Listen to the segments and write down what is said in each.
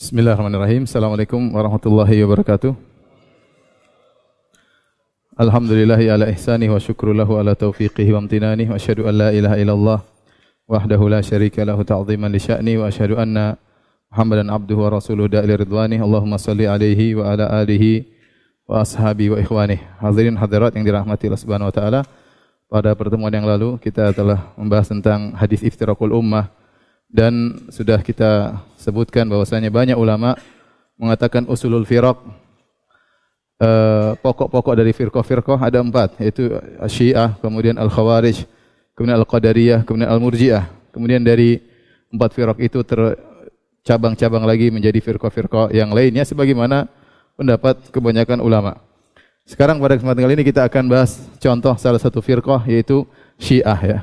Bismillahirrahmanirrahim. Assalamualaikum warahmatullahi wabarakatuh. Alhamdulillahi ala ihsani wa syukru lahu ala taufiqihi wa amtinani wa asyhadu an la ilaha illallah wahdahu la syarika lahu ta'ziman li sya'ni wa asyhadu anna Muhammadan abduhu wa rasuluhu da'ili ridwani. Allahumma salli alaihi wa ala alihi wa ashabi wa ikhwani. Hadirin hadirat yang dirahmati Allah Subhanahu wa taala. Pada pertemuan yang lalu kita telah membahas tentang hadis iftirakul ummah dan sudah kita sebutkan bahwasanya banyak ulama mengatakan usulul firaq pokok-pokok dari firqah-firqah ada empat yaitu Syiah, kemudian Al-Khawarij, kemudian Al-Qadariyah, kemudian Al-Murji'ah. Kemudian dari empat firqah itu tercabang-cabang lagi menjadi firqah-firqah yang lainnya sebagaimana pendapat kebanyakan ulama. Sekarang pada kesempatan kali ini kita akan bahas contoh salah satu firqah yaitu Syiah ya.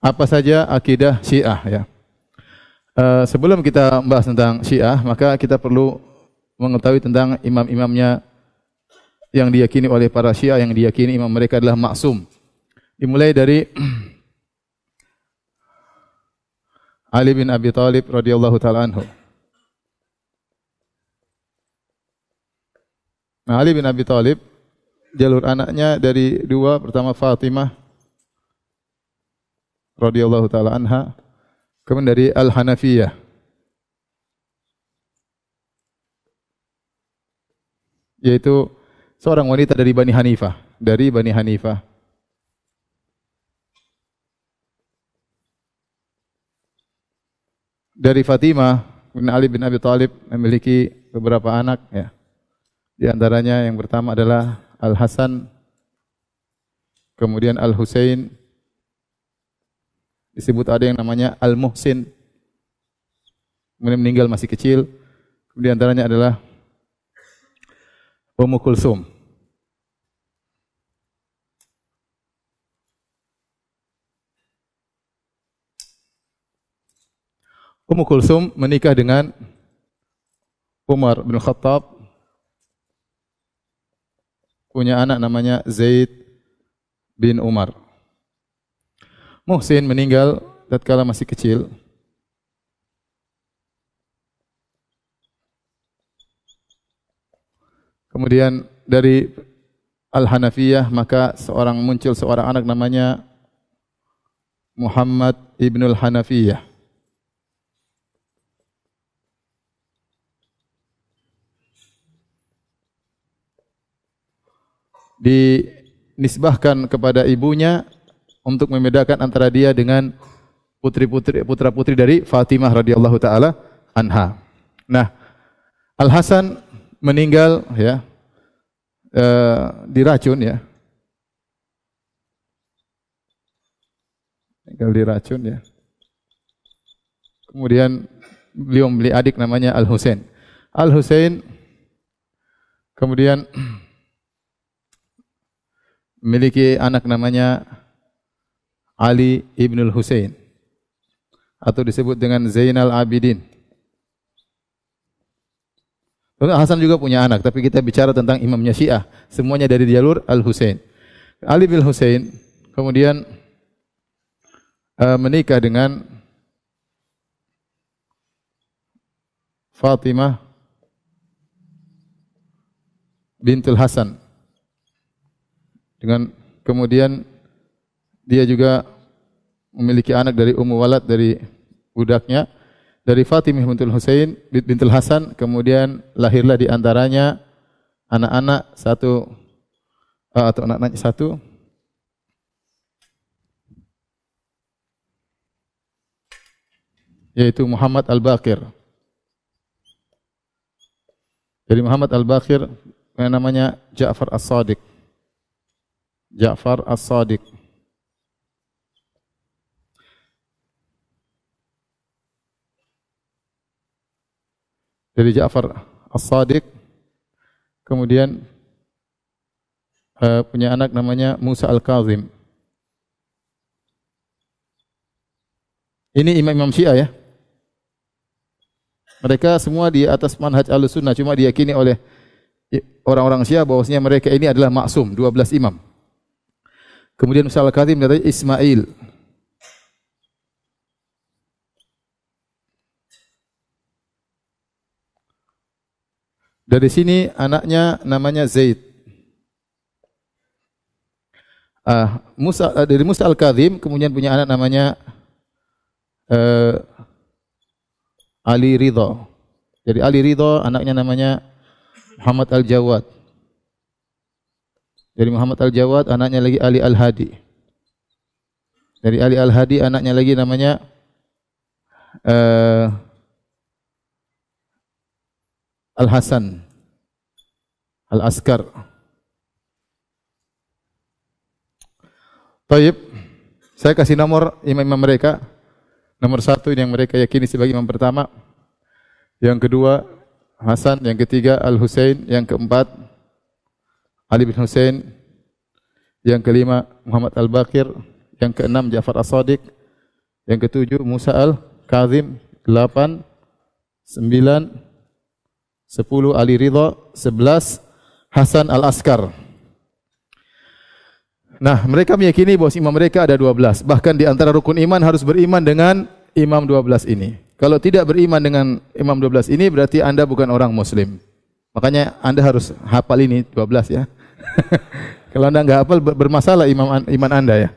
Apa saja akidah Syiah ya. Uh, sebelum kita membahas tentang Syiah, maka kita perlu mengetahui tentang imam-imamnya yang diyakini oleh para Syiah yang diyakini imam mereka adalah maksum. Dimulai dari Ali bin Abi Thalib radhiyallahu taala anhu. Nah, Ali bin Abi Thalib jalur anaknya dari dua, pertama Fatimah radhiyallahu taala anha, kemudian dari Al-Hanafiyah. Yaitu seorang wanita dari Bani Hanifah, dari Bani Hanifah. Dari Fatimah bin Ali bin Abi Thalib memiliki beberapa anak ya. Di antaranya yang pertama adalah Al Hasan, kemudian Al Husain, disebut ada yang namanya Al Muhsin, kemudian meninggal masih kecil. Kemudian antaranya adalah Ummu Kulsum. Ummu Kulsum menikah dengan Umar bin Khattab punya anak namanya Zaid bin Umar. Muhsin meninggal tatkala masih kecil. Kemudian dari Al-Hanafiyah maka seorang muncul seorang anak namanya Muhammad ibnul Hanafiyah. dinisbahkan kepada ibunya untuk membedakan antara dia dengan putri-putri putra-putri dari Fatimah radhiyallahu taala anha. Nah, Al Hasan meninggal ya e, diracun ya. Meninggal diracun ya. Kemudian beliau membeli adik namanya Al Husain. Al Husain kemudian memiliki anak namanya Ali ibnul Husain atau disebut dengan Zainal Abidin. Hasan juga punya anak, tapi kita bicara tentang imamnya Syiah. Semuanya dari jalur Al Husain. Ali bin Husain kemudian uh, menikah dengan Fatimah bintul Hasan dengan kemudian dia juga memiliki anak dari Ummu Walad dari budaknya dari Fatimah bintul Husain bintul Hasan kemudian lahirlah di antaranya anak-anak satu uh, atau anak-anak satu yaitu Muhammad Al-Baqir. Dari Muhammad Al-Baqir yang namanya Ja'far As-Sadiq. Ja'far As-Sadiq. Dari Ja'far As-Sadiq kemudian uh, punya anak namanya Musa Al-Kazim. Ini imam-imam Syiah ya. Mereka semua di atas manhaj Ahlussunnah cuma diyakini oleh orang-orang Syiah bahwasanya mereka ini adalah maksum, 12 imam. Kemudian Musa Al-Kadzim dari Ismail. Dari sini anaknya namanya Zaid. Uh, Musa uh, dari Musa al-Kadzim kemudian punya anak namanya uh, Ali Ridho. Dari Ali Ridho anaknya namanya Muhammad al-Jawad. Dari Muhammad al-Jawad anaknya lagi Ali al-Hadi. Dari Ali al-Hadi anaknya lagi namanya uh, Al-Hasan Al-Askar. Taib Saya kasih nomor imam-imam mereka. Nomor satu yang mereka yakini sebagai imam pertama. Yang kedua Hasan. Yang ketiga Al-Husain. Yang keempat Ali bin Husain. Yang kelima Muhammad Al-Bakir Yang keenam Ja'far As-Sadiq. Yang ketujuh Musa Al-Kazim. Delapan Sembilan Sepuluh Ali Ridha, sebelas Hasan Al-Askar. Nah, mereka meyakini bahwa imam mereka ada dua belas. Bahkan di antara rukun iman harus beriman dengan imam dua belas ini. Kalau tidak beriman dengan imam dua belas ini berarti Anda bukan orang muslim. Makanya Anda harus hafal ini dua belas ya. Kalau Anda enggak hafal bermasalah imam iman Anda ya.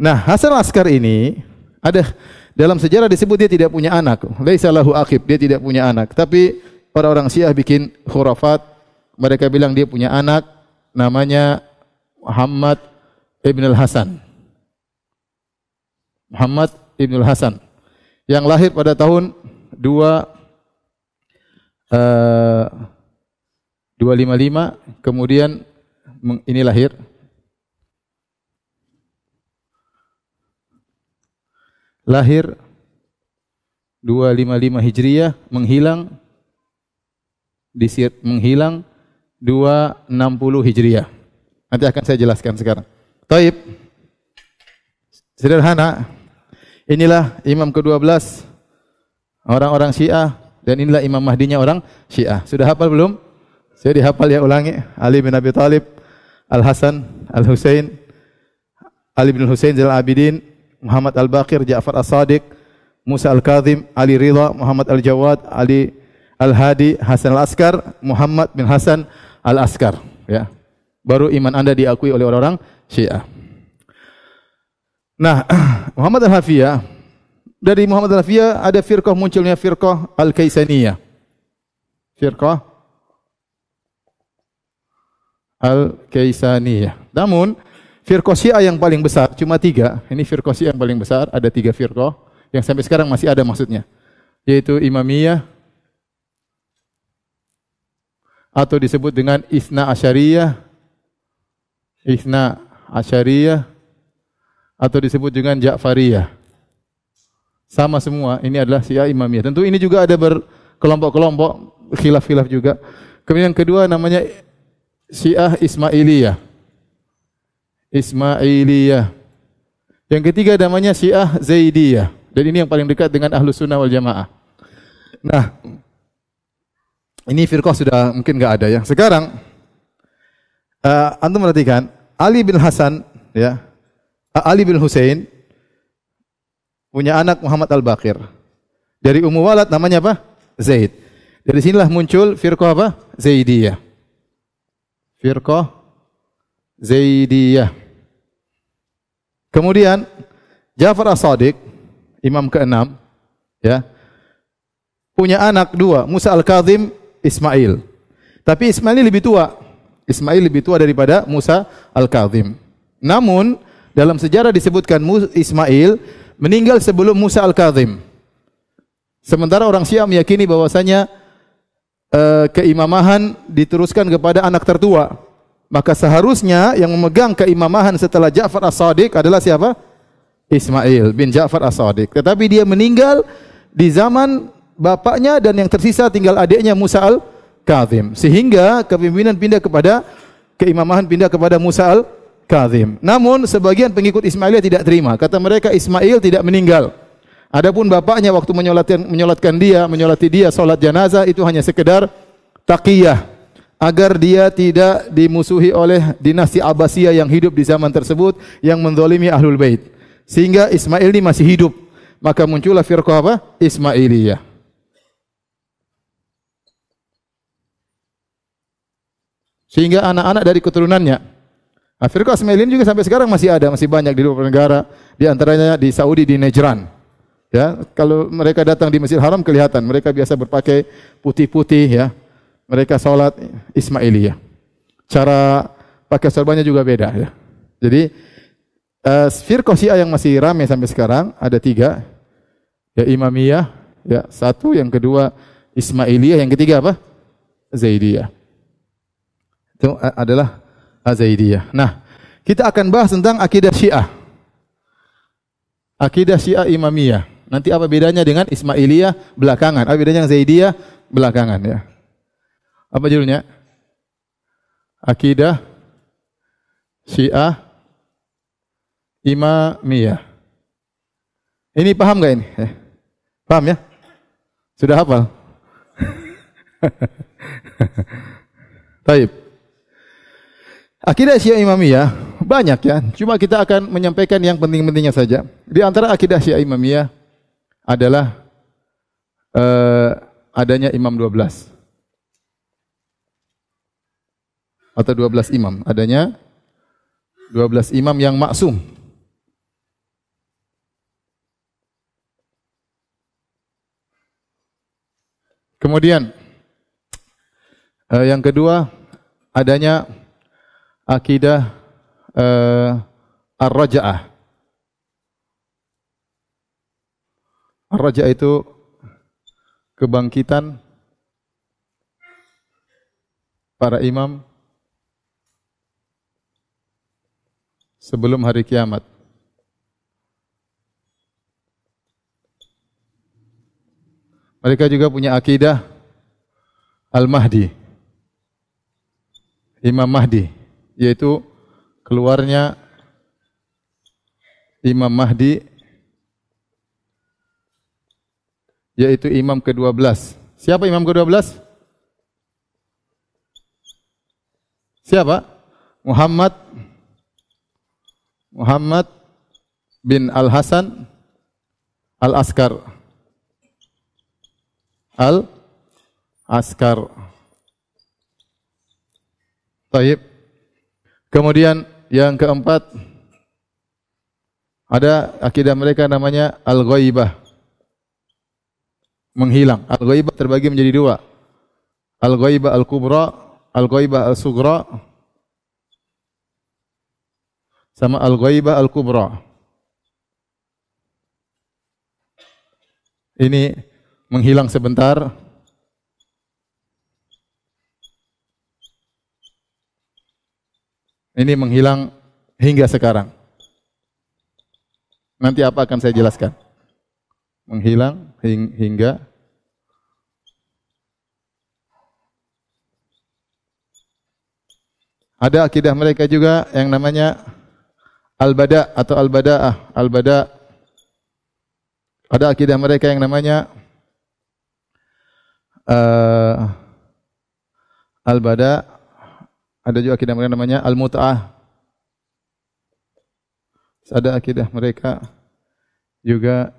Nah, Hasan Al-Askar ini ada dalam sejarah disebut dia tidak punya anak. Laisa lahu akib, dia tidak punya anak. Tapi orang-orang Syiah bikin khurafat. Mereka bilang dia punya anak namanya Muhammad Ibn al-Hasan. Muhammad Ibn al-Hasan yang lahir pada tahun 2 uh, 255 kemudian ini lahir lahir 255 Hijriah menghilang disir, menghilang 260 Hijriah. Nanti akan saya jelaskan sekarang. Taib. Sederhana. Inilah imam ke-12 orang-orang Syiah dan inilah imam Mahdinya orang Syiah. Sudah hafal belum? Saya dihafal ya ulangi. Ali bin Abi Thalib, Al Hasan, Al Husain, Ali bin Husain Zainal Abidin, Muhammad Al Baqir, Ja'far As-Sadiq, Musa Al Kazim, Ali Ridha, Muhammad Al Jawad, Ali Al-Hadi Hasan Al-Askar, Muhammad bin Hasan Al-Askar. Ya. Baru iman anda diakui oleh orang-orang Syiah. Nah, Muhammad Al-Hafiyah, dari Muhammad Al-Hafiyah ada firqah munculnya firqah Al-Kaisaniyah. Firqah Al-Kaisaniyah. Namun, firqah Syiah yang paling besar, cuma tiga. Ini firqah Syiah yang paling besar, ada tiga firqah. Yang sampai sekarang masih ada maksudnya. Yaitu Imamiyah, atau disebut dengan Isna Asyariyah, Isna Asyariyah, atau disebut dengan Ja'fariyah. Sama semua, ini adalah Syiah Imamiyah. Tentu ini juga ada berkelompok-kelompok, khilaf-khilaf juga. Kemudian yang kedua namanya Syiah Ismailiyah. Ismailiyah. Yang ketiga namanya Syiah Zaidiyah. Dan ini yang paling dekat dengan Ahlus Sunnah wal Jamaah. Nah, ini firqah sudah mungkin enggak ada ya. Sekarang uh, antum perhatikan Ali bin Hasan ya. Ali bin Hussein punya anak Muhammad Al-Baqir. Dari Ummu Walad namanya apa? Zaid. Dari sinilah muncul firqah apa? Zaidiyah. Firqah Zaidiyah. Kemudian Ja'far As-Sadiq, imam keenam, ya, punya anak dua, Musa Al-Kazim Ismail. Tapi Ismail lebih tua. Ismail lebih tua daripada Musa Al-Kazim. Namun dalam sejarah disebutkan Ismail meninggal sebelum Musa Al-Kazim. Sementara orang Syiah meyakini bahwasanya uh, keimamahan diteruskan kepada anak tertua. Maka seharusnya yang memegang keimamahan setelah Ja'far As-Sadiq adalah siapa? Ismail bin Ja'far As-Sadiq. Tetapi dia meninggal di zaman bapaknya dan yang tersisa tinggal adiknya Musa al-Kazim. Sehingga kepimpinan pindah kepada keimamahan pindah kepada Musa al-Kazim. Namun sebagian pengikut Ismailiyah tidak terima. Kata mereka Ismail tidak meninggal. Adapun bapaknya waktu menyolatkan menyolatkan dia, menyolati dia salat jenazah itu hanya sekedar taqiyah agar dia tidak dimusuhi oleh dinasti Abbasiyah yang hidup di zaman tersebut yang mendolimi ahlul bait. Sehingga Ismail ini masih hidup. Maka muncullah firqah apa? Ismailiyah. Sehingga anak-anak dari keturunannya. Nah, firqah juga sampai sekarang masih ada, masih banyak di beberapa negara, di antaranya di Saudi di Najran. Ya, kalau mereka datang di Masjidil Haram kelihatan mereka biasa berpakai putih-putih ya. Mereka salat Ismailiyah. Cara pakai sorbannya juga beda ya. Jadi uh, firqah Syiah yang masih ramai sampai sekarang ada tiga. Ya Imamiyah, ya satu, yang kedua Ismailiyah, yang ketiga apa? Zaidiyah. Itu adalah Zaidiyah. Nah, kita akan bahas tentang akidah Syiah. Akidah Syiah Imamiyah. Nanti apa bedanya dengan Ismailiyah belakangan? Apa bedanya dengan Zaidiyah belakangan ya? Apa judulnya? Akidah Syiah Imamiyah. Ini paham gak ini? Eh, paham ya? Sudah hafal? Taib. Akidah Syiah Imamiyah banyak ya. Cuma kita akan menyampaikan yang penting-pentingnya saja. Di antara akidah Syiah Imamiyah adalah uh, adanya imam 12. Atau 12 imam. Adanya 12 imam yang maksum. Kemudian uh, yang kedua adanya akidah uh, ar-raja'ah. Ar-raja'ah itu kebangkitan para imam sebelum hari kiamat. Mereka juga punya akidah Al-Mahdi. Imam Mahdi, yaitu keluarnya Imam Mahdi yaitu imam ke-12. Siapa imam ke-12? Siapa? Muhammad Muhammad bin Al Hasan Al Askar. Al Askar. Taib. Kemudian yang keempat ada akidah mereka namanya al-ghaibah. Menghilang. Al-ghaibah terbagi menjadi dua. Al-ghaibah al-kubra Al-Ghaibah Al-Sugra sama Al-Ghaibah Al-Kubra. Ini menghilang sebentar. Ini menghilang hingga sekarang. Nanti apa akan saya jelaskan. Menghilang hingga Ada akidah mereka juga yang namanya al-bada atau al-bada'ah, al-bada. Ada akidah mereka yang namanya uh, al-bada. Ada juga akidah mereka namanya al-mut'ah. Ada akidah mereka juga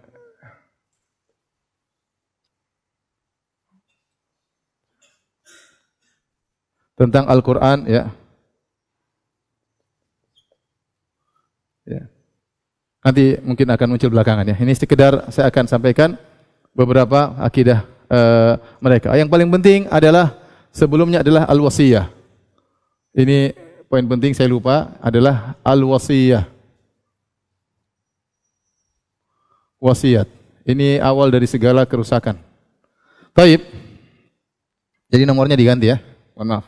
tentang Al-Qur'an ya. Ya. Nanti mungkin akan muncul belakangan ya. Ini sekedar saya akan sampaikan beberapa akidah uh, mereka. Yang paling penting adalah sebelumnya adalah al-wasiyah. Ini poin penting saya lupa adalah al-wasiyah. Wasiat. Ini awal dari segala kerusakan. Taib. Jadi nomornya diganti ya. Mohon maaf.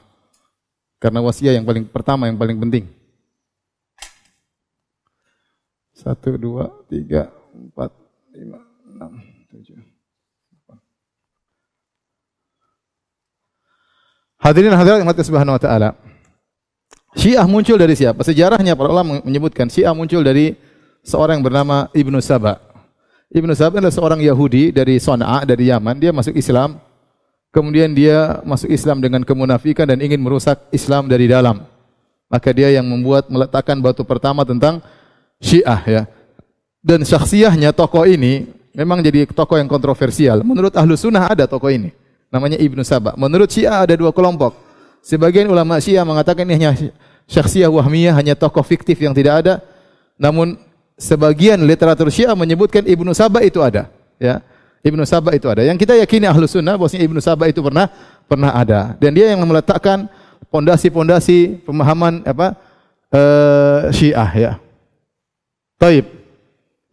Karena wasiat yang paling pertama yang paling penting. Satu, dua, tiga, empat, lima, enam, tujuh. Hadirin hadirat yang subhanahu wa ta'ala. Syiah muncul dari siapa? Sejarahnya para ulama menyebutkan Syiah muncul dari seorang yang bernama Ibnu Saba. Ibnu Saba adalah seorang Yahudi dari Sana'a, dari Yaman. Dia masuk Islam. Kemudian dia masuk Islam dengan kemunafikan dan ingin merusak Islam dari dalam. Maka dia yang membuat meletakkan batu pertama tentang Syiah ya. Dan syakhsiahnya tokoh ini memang jadi tokoh yang kontroversial. Menurut ahlu sunnah ada tokoh ini. Namanya Ibnu Saba. Menurut Syiah ada dua kelompok. Sebagian ulama Syiah mengatakan ini hanya syakhsiyah wahmiyah, hanya tokoh fiktif yang tidak ada. Namun sebagian literatur Syiah menyebutkan Ibnu Saba itu ada, ya. Ibnu Saba itu ada. Yang kita yakini ahlu sunnah bahwasanya Ibnu Saba itu pernah pernah ada. Dan dia yang meletakkan pondasi-pondasi pemahaman apa uh, Syiah ya. Taib.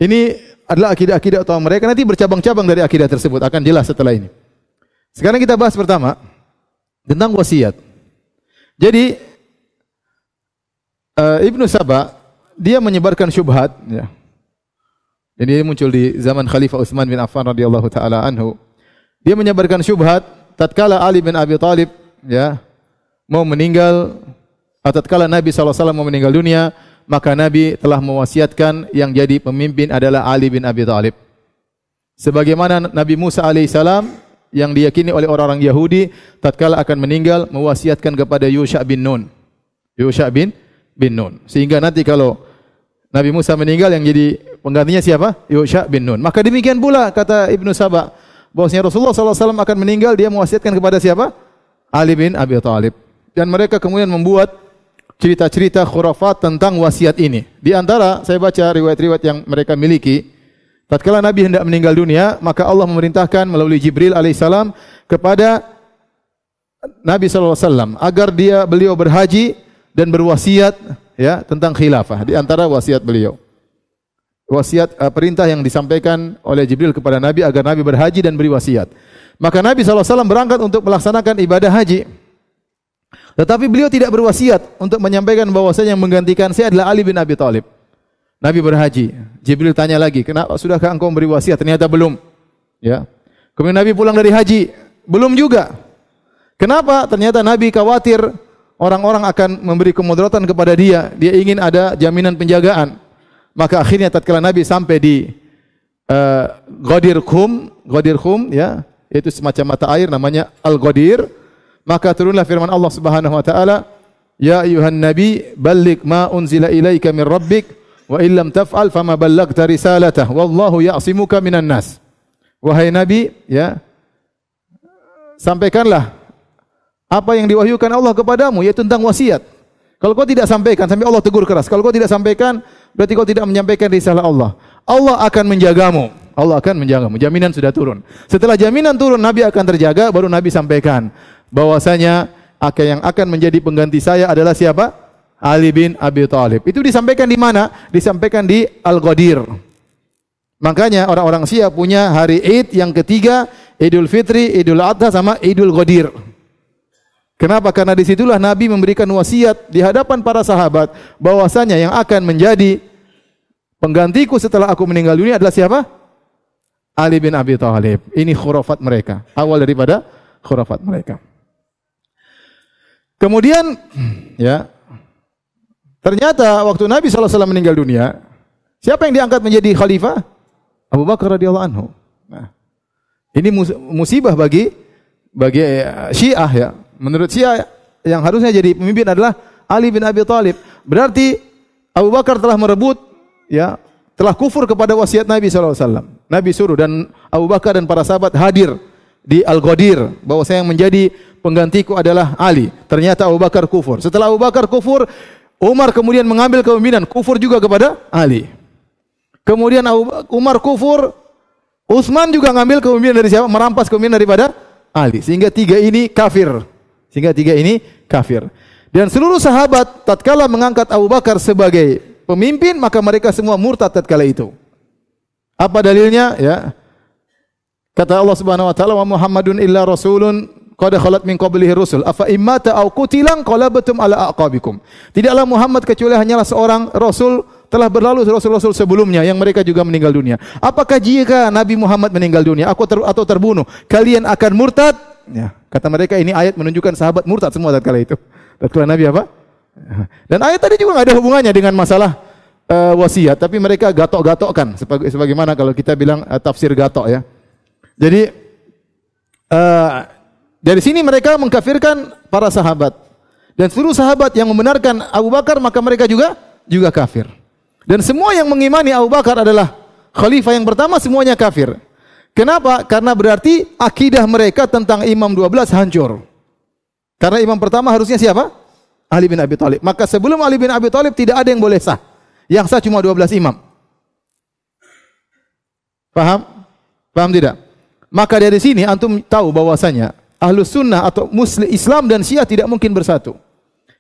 Ini adalah akidah-akidah utama mereka nanti bercabang-cabang dari akidah tersebut akan jelas setelah ini. Sekarang kita bahas pertama tentang wasiat. Jadi uh, Ibnu Saba dia menyebarkan syubhat ya. Jadi muncul di zaman Khalifah Utsman bin Affan radhiyallahu taala anhu. Dia menyebarkan syubhat tatkala Ali bin Abi Thalib ya mau meninggal atau tatkala Nabi SAW mau meninggal dunia, maka Nabi telah mewasiatkan yang jadi pemimpin adalah Ali bin Abi Thalib. Sebagaimana Nabi Musa alaihissalam yang diyakini oleh orang-orang Yahudi tatkala akan meninggal mewasiatkan kepada Yusha bin Nun. Yusha bin bin Nun. Sehingga nanti kalau Nabi Musa meninggal yang jadi penggantinya siapa? Yusha bin Nun. Maka demikian pula kata Ibnu Saba bahwasanya Rasulullah SAW akan meninggal dia mewasiatkan kepada siapa? Ali bin Abi Thalib. Dan mereka kemudian membuat cerita-cerita khurafat tentang wasiat ini. Di antara saya baca riwayat-riwayat yang mereka miliki, tatkala Nabi hendak meninggal dunia, maka Allah memerintahkan melalui Jibril alaihissalam kepada Nabi SAW agar dia beliau berhaji dan berwasiat ya tentang khilafah di antara wasiat beliau. Wasiat uh, perintah yang disampaikan oleh Jibril kepada Nabi agar Nabi berhaji dan beri wasiat. Maka Nabi SAW berangkat untuk melaksanakan ibadah haji. Tetapi beliau tidak berwasiat untuk menyampaikan bahwasanya yang menggantikan saya adalah Ali bin Abi Thalib. Nabi berhaji. Jibril tanya lagi, "Kenapa sudahkah engkau beri wasiat?" Ternyata belum. Ya. Kemudian Nabi pulang dari haji, belum juga. Kenapa? Ternyata Nabi khawatir orang-orang akan memberi kemudaratan kepada dia. Dia ingin ada jaminan penjagaan. Maka akhirnya tatkala Nabi sampai di uh, Ghadir Khum, Ghadir Khum ya, yaitu semacam mata air namanya Al-Ghadir, maka turunlah firman Allah Subhanahu wa taala, "Ya ayuhan nabi, balligh ma unzila ilaika min rabbik wa illam taf'al fama ballaghta risalatah wallahu ya'simuka minan nas." Wahai nabi, ya, sampaikanlah apa yang diwahyukan Allah kepadamu yaitu tentang wasiat. Kalau kau tidak sampaikan sampai Allah tegur keras. Kalau kau tidak sampaikan berarti kau tidak menyampaikan risalah Allah. Allah akan menjagamu. Allah akan menjagamu. Jaminan sudah turun. Setelah jaminan turun Nabi akan terjaga baru Nabi sampaikan bahwasanya yang akan menjadi pengganti saya adalah siapa? Ali bin Abi Thalib. Itu disampaikan di mana? Disampaikan di Al-Ghadir. Makanya orang-orang Syiah punya hari Id yang ketiga, Idul Fitri, Idul Adha sama Idul Ghadir. Kenapa? Karena di situlah Nabi memberikan wasiat di hadapan para sahabat bahwasanya yang akan menjadi penggantiku setelah aku meninggal dunia adalah siapa? Ali bin Abi Thalib. Ini khurafat mereka. Awal daripada khurafat mereka. Kemudian ya ternyata waktu Nabi SAW meninggal dunia, siapa yang diangkat menjadi khalifah? Abu Bakar radhiyallahu anhu. Nah, ini musibah bagi bagi eh, Syiah ya. Menurut Syiah yang harusnya jadi pemimpin adalah Ali bin Abi Thalib. Berarti Abu Bakar telah merebut ya, telah kufur kepada wasiat Nabi SAW. Nabi suruh dan Abu Bakar dan para sahabat hadir di Al-Ghadir bahwa saya yang menjadi penggantiku adalah Ali. Ternyata Abu Bakar kufur. Setelah Abu Bakar kufur, Umar kemudian mengambil kepemimpinan, kufur juga kepada Ali. Kemudian Umar kufur, Utsman juga ngambil kepemimpinan dari siapa? Merampas kepemimpinan daripada Ali. Sehingga tiga ini kafir. Sehingga tiga ini kafir. Dan seluruh sahabat tatkala mengangkat Abu Bakar sebagai pemimpin, maka mereka semua murtad tatkala itu. Apa dalilnya? Ya. Kata Allah Subhanahu wa taala, "Wa Muhammadun illa rasulun qad khalat min qablihi rusul. Afa immata aw qutilan qalabatum ala aqabikum." Tidaklah Muhammad kecuali hanyalah seorang rasul telah berlalu rasul-rasul sebelumnya yang mereka juga meninggal dunia. Apakah jika Nabi Muhammad meninggal dunia aku ter, atau terbunuh, kalian akan murtad? Ya, kata mereka ini ayat menunjukkan sahabat murtad semua tatkala itu. Tatkala Nabi apa? Dan ayat tadi juga nggak ada hubungannya dengan masalah uh, wasiat, tapi mereka gatok-gatokkan sebagai sebagaimana kalau kita bilang uh, tafsir gatok ya. Jadi uh, dari sini mereka mengkafirkan para sahabat dan seluruh sahabat yang membenarkan Abu Bakar maka mereka juga juga kafir. Dan semua yang mengimani Abu Bakar adalah khalifah yang pertama semuanya kafir. Kenapa? Karena berarti akidah mereka tentang Imam 12 hancur. Karena imam pertama harusnya siapa? Ali bin Abi Thalib. Maka sebelum Ali bin Abi Thalib tidak ada yang boleh sah. Yang sah cuma 12 imam. Paham? Paham tidak? Maka dari sini antum tahu bahwasanya Ahlus Sunnah atau Muslim Islam dan Syiah tidak mungkin bersatu.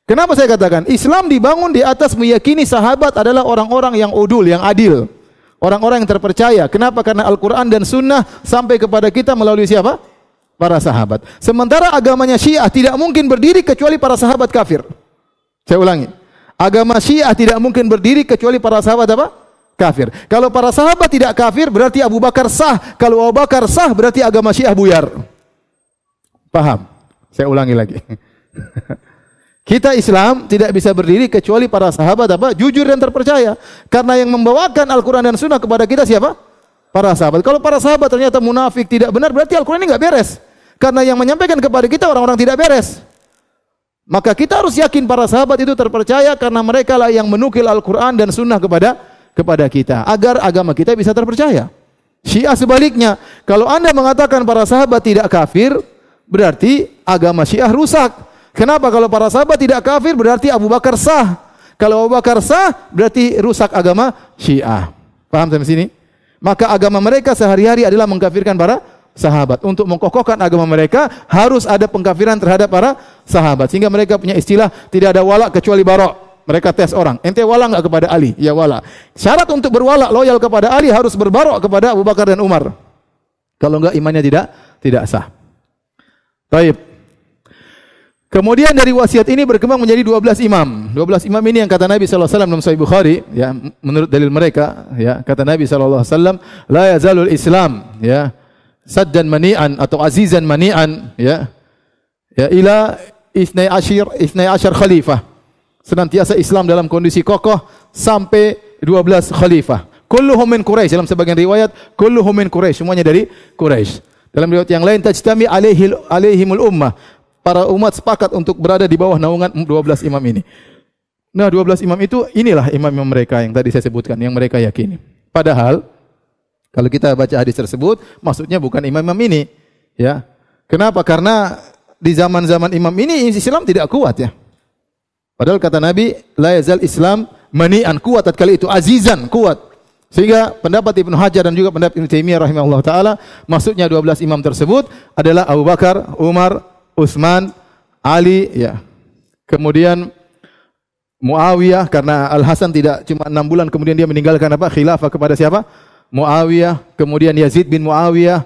Kenapa saya katakan Islam dibangun di atas meyakini sahabat adalah orang-orang yang udul, yang adil. Orang-orang yang terpercaya. Kenapa? Karena Al-Quran dan Sunnah sampai kepada kita melalui siapa? Para sahabat. Sementara agamanya Syiah tidak mungkin berdiri kecuali para sahabat kafir. Saya ulangi. Agama Syiah tidak mungkin berdiri kecuali para sahabat apa? Kafir. Kalau para sahabat tidak kafir berarti Abu Bakar sah. Kalau Abu Bakar sah berarti agama Syiah buyar. Paham? Saya ulangi lagi. Kita Islam tidak bisa berdiri kecuali para sahabat apa? Jujur dan terpercaya. Karena yang membawakan Al-Quran dan Sunnah kepada kita siapa? Para sahabat. Kalau para sahabat ternyata munafik tidak benar, berarti Al-Quran ini nggak beres. Karena yang menyampaikan kepada kita orang-orang tidak beres. Maka kita harus yakin para sahabat itu terpercaya karena mereka lah yang menukil Al-Quran dan Sunnah kepada kepada kita. Agar agama kita bisa terpercaya. Syiah sebaliknya. Kalau anda mengatakan para sahabat tidak kafir, berarti agama Syiah rusak. Kenapa kalau para sahabat tidak kafir berarti Abu Bakar sah. Kalau Abu Bakar sah berarti rusak agama Syiah. Paham sampai sini? Maka agama mereka sehari-hari adalah mengkafirkan para sahabat. Untuk mengkokohkan agama mereka harus ada pengkafiran terhadap para sahabat. Sehingga mereka punya istilah tidak ada wala kecuali barok. Mereka tes orang. Ente wala enggak kepada Ali? Ya wala. Syarat untuk berwala loyal kepada Ali harus berbarok kepada Abu Bakar dan Umar. Kalau enggak imannya tidak tidak sah. Baik. Kemudian dari wasiat ini berkembang menjadi 12 imam. 12 imam ini yang kata Nabi sallallahu alaihi wasallam dalam Sahih Bukhari, ya, menurut dalil mereka, ya, kata Nabi sallallahu alaihi wasallam, la yazalul Islam, ya, saddan mani'an atau azizan mani'an, ya. Ya, ila isnai ashir, isnai ashar khalifah. Senantiasa Islam dalam kondisi kokoh sampai 12 khalifah. Kulluhum min Quraisy dalam sebagian riwayat, kulluhum min Quraisy, semuanya dari Quraisy. Dalam riwayat yang lain tajtami alaihi alaihimul ummah para umat sepakat untuk berada di bawah naungan 12 imam ini. Nah, 12 imam itu inilah imam-imam mereka yang tadi saya sebutkan, yang mereka yakini. Padahal kalau kita baca hadis tersebut, maksudnya bukan imam-imam ini, ya. Kenapa? Karena di zaman-zaman imam ini Islam tidak kuat ya. Padahal kata Nabi, la yazal Islam mani'an kuat tatkala itu azizan kuat. Sehingga pendapat Ibnu Hajar dan juga pendapat Ibnu Taimiyah rahimahullah taala maksudnya 12 imam tersebut adalah Abu Bakar, Umar, Utsman, Ali, ya. Kemudian Muawiyah karena Al Hasan tidak cuma enam bulan kemudian dia meninggalkan apa khilafah kepada siapa? Muawiyah, kemudian Yazid bin Muawiyah.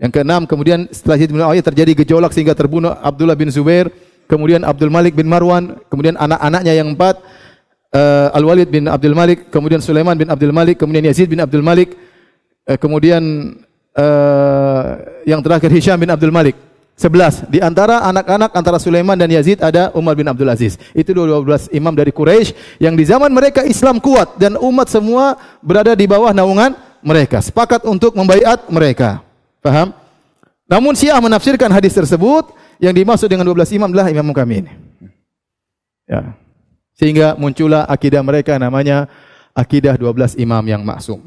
Yang keenam kemudian setelah Yazid bin Muawiyah terjadi gejolak sehingga terbunuh Abdullah bin Zubair, kemudian Abdul Malik bin Marwan, kemudian anak-anaknya yang empat uh, Al Walid bin Abdul Malik, kemudian Sulaiman bin Abdul Malik, kemudian Yazid bin Abdul Malik, uh, kemudian uh, yang terakhir Hisham bin Abdul Malik. Sebelas. Di antara anak-anak antara Sulaiman dan Yazid ada Umar bin Abdul Aziz. Itu dua belas imam dari Quraisy yang di zaman mereka Islam kuat dan umat semua berada di bawah naungan mereka. Sepakat untuk membaiat mereka. Paham? Namun Syiah menafsirkan hadis tersebut yang dimaksud dengan dua belas imam adalah imam kami ini. Ya. Sehingga muncullah akidah mereka namanya akidah dua belas imam yang maksum.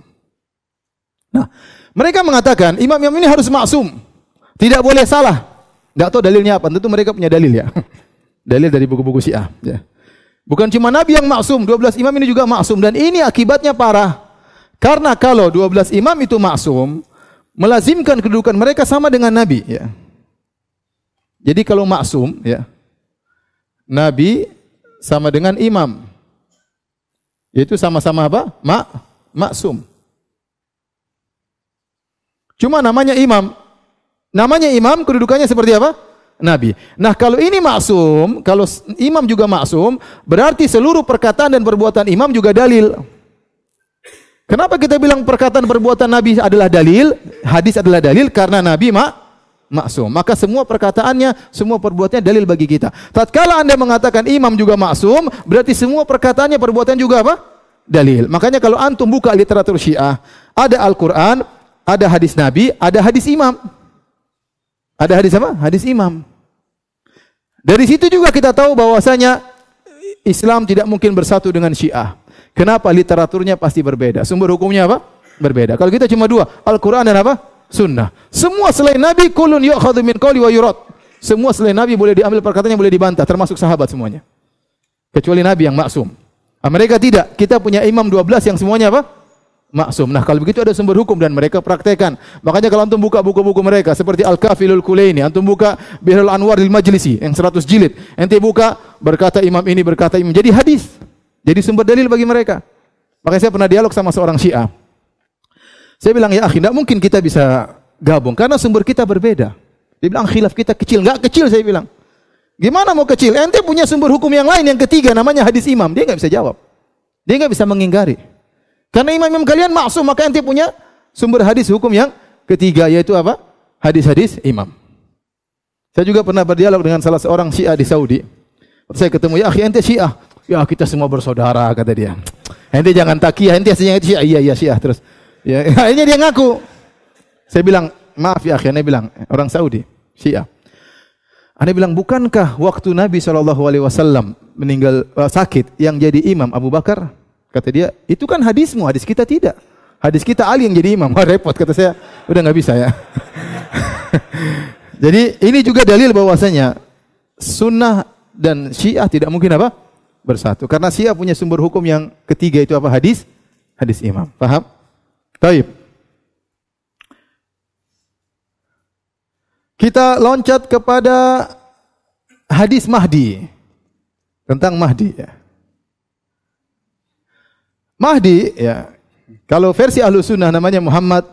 Nah, mereka mengatakan imam-imam ini harus maksum. Tidak boleh salah. Enggak tahu dalilnya apa, tentu mereka punya dalil ya. dalil dari buku-buku Syiah, ya. Bukan cuma Nabi yang maksum, 12 imam ini juga maksum dan ini akibatnya parah. Karena kalau 12 imam itu maksum, melazimkan kedudukan mereka sama dengan Nabi, ya. Jadi kalau maksum, ya. Nabi sama dengan imam. Itu sama-sama apa? Mak maksum. Cuma namanya imam. Namanya imam, kedudukannya seperti apa? Nabi. Nah, kalau ini maksum, kalau imam juga maksum, berarti seluruh perkataan dan perbuatan imam juga dalil. Kenapa kita bilang perkataan perbuatan Nabi adalah dalil? Hadis adalah dalil karena Nabi mak maksum. Maka semua perkataannya, semua perbuatannya dalil bagi kita. Tatkala Anda mengatakan imam juga maksum, berarti semua perkataannya, perbuatan juga apa? Dalil. Makanya kalau antum buka literatur Syiah, ada Al-Qur'an, ada hadis Nabi, ada hadis imam. Ada hadis apa? Hadis imam. Dari situ juga kita tahu bahwasanya Islam tidak mungkin bersatu dengan Syiah. Kenapa? Literaturnya pasti berbeda. Sumber hukumnya apa? Berbeda. Kalau kita cuma dua, Al-Quran dan apa? Sunnah. Semua selain Nabi kulun yu'khadhu min qawli wa yurad. Semua selain Nabi boleh diambil perkataannya boleh dibantah, termasuk sahabat semuanya. Kecuali Nabi yang maksum. Mereka tidak. Kita punya imam 12 yang semuanya apa? Maksum. Nah, kalau begitu ada sumber hukum dan mereka praktekkan. Makanya kalau antum buka buku-buku mereka seperti Al-Kafilul Kulaini, antum buka Bihrul Anwar lil Majlisi yang 100 jilid. Ente buka berkata imam ini berkata imam. Jadi hadis. Jadi sumber dalil bagi mereka. Makanya saya pernah dialog sama seorang Syiah. Saya bilang, ya akhi, tidak mungkin kita bisa gabung karena sumber kita berbeda. Dia bilang khilaf kita kecil, enggak kecil saya bilang. Gimana mau kecil? Ente punya sumber hukum yang lain yang ketiga namanya hadis imam. Dia enggak bisa jawab. Dia enggak bisa mengingkari. Karena imam-imam kalian maksum, maka ente punya sumber hadis hukum yang ketiga yaitu apa? Hadis-hadis imam. Saya juga pernah berdialog dengan salah seorang Syiah di Saudi. Saya ketemu, ya akhi ente Syiah. Ya kita semua bersaudara kata dia. Ente jangan takiyah, ente aslinya Syiah. Iya iya Syiah terus. Ya, akhirnya dia ngaku. Saya bilang, maaf ya akhirnya bilang orang Saudi. Syiah. Anda bilang, bukankah waktu Nabi SAW meninggal uh, sakit yang jadi imam Abu Bakar? Kata dia, itu kan hadismu, hadis kita tidak. Hadis kita Ali yang jadi imam. Wah repot, kata saya. Udah nggak bisa ya. jadi ini juga dalil bahwasanya sunnah dan syiah tidak mungkin apa? Bersatu. Karena syiah punya sumber hukum yang ketiga itu apa? Hadis. Hadis imam. Paham? Taib. Kita loncat kepada hadis Mahdi. Tentang Mahdi ya. Mahdi ya. Kalau versi Ahlu Sunnah namanya Muhammad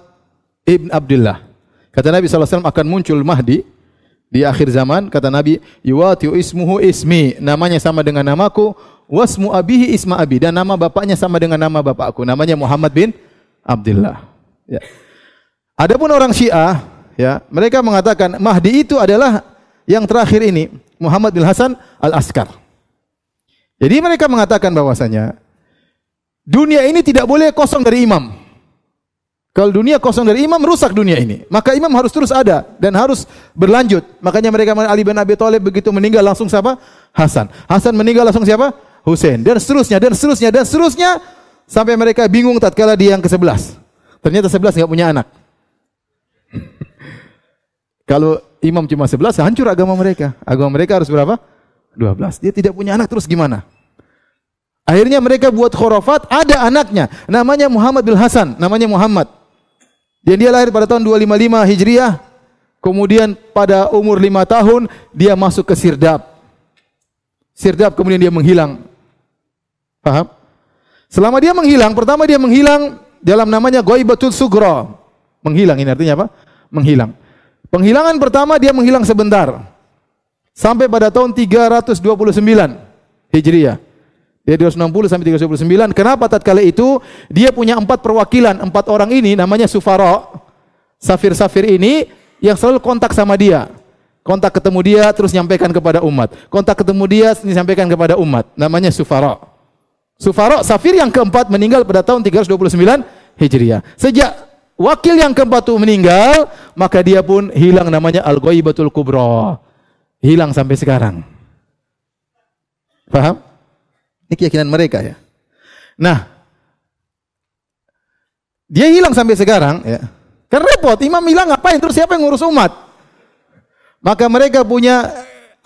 Ibn Abdullah. Kata Nabi SAW akan muncul Mahdi di akhir zaman. Kata Nabi, Yuwatiu ismuhu ismi. Namanya sama dengan namaku. Wasmu abihi isma abi. Dan nama bapaknya sama dengan nama bapakku. Namanya Muhammad bin Abdullah. Ya. Adapun orang Syiah, Ya, mereka mengatakan Mahdi itu adalah yang terakhir ini, Muhammad bin Hasan Al-Askar. Jadi mereka mengatakan bahwasanya dunia ini tidak boleh kosong dari imam. Kalau dunia kosong dari imam rusak dunia ini. Maka imam harus terus ada dan harus berlanjut. Makanya mereka Ali bin Abi Thalib begitu meninggal langsung siapa? Hasan. Hasan meninggal langsung siapa? Husain. Dan seterusnya dan seterusnya dan seterusnya sampai mereka bingung tatkala dia yang ke-11. Ternyata 11 enggak punya anak. Kalau imam cuma 11, hancur agama mereka. Agama mereka harus berapa? 12. Dia tidak punya anak terus gimana? Akhirnya mereka buat khurafat, ada anaknya. Namanya Muhammad bin Hasan, namanya Muhammad. Dan dia lahir pada tahun 255 Hijriah. Kemudian pada umur 5 tahun dia masuk ke Sirdab. Sirdab kemudian dia menghilang. Paham? Selama dia menghilang, pertama dia menghilang dalam namanya Ghaibatul Sugra. Menghilang ini artinya apa? Menghilang. Penghilangan pertama dia menghilang sebentar. Sampai pada tahun 329 Hijriah. Dia 260 sampai 329. Kenapa tatkala itu dia punya empat perwakilan, empat orang ini namanya Sufara. Safir-safir ini yang selalu kontak sama dia. Kontak ketemu dia terus nyampaikan kepada umat. Kontak ketemu dia nyampaikan kepada umat. Namanya Sufara. Sufara safir yang keempat meninggal pada tahun 329 Hijriah. Sejak wakil yang keempat itu meninggal, maka dia pun hilang namanya Al-Ghaibatul Kubra. Hilang sampai sekarang. Paham? Ini keyakinan mereka ya. Nah, dia hilang sampai sekarang ya. Kan repot, imam hilang ngapain? Terus siapa yang ngurus umat? Maka mereka punya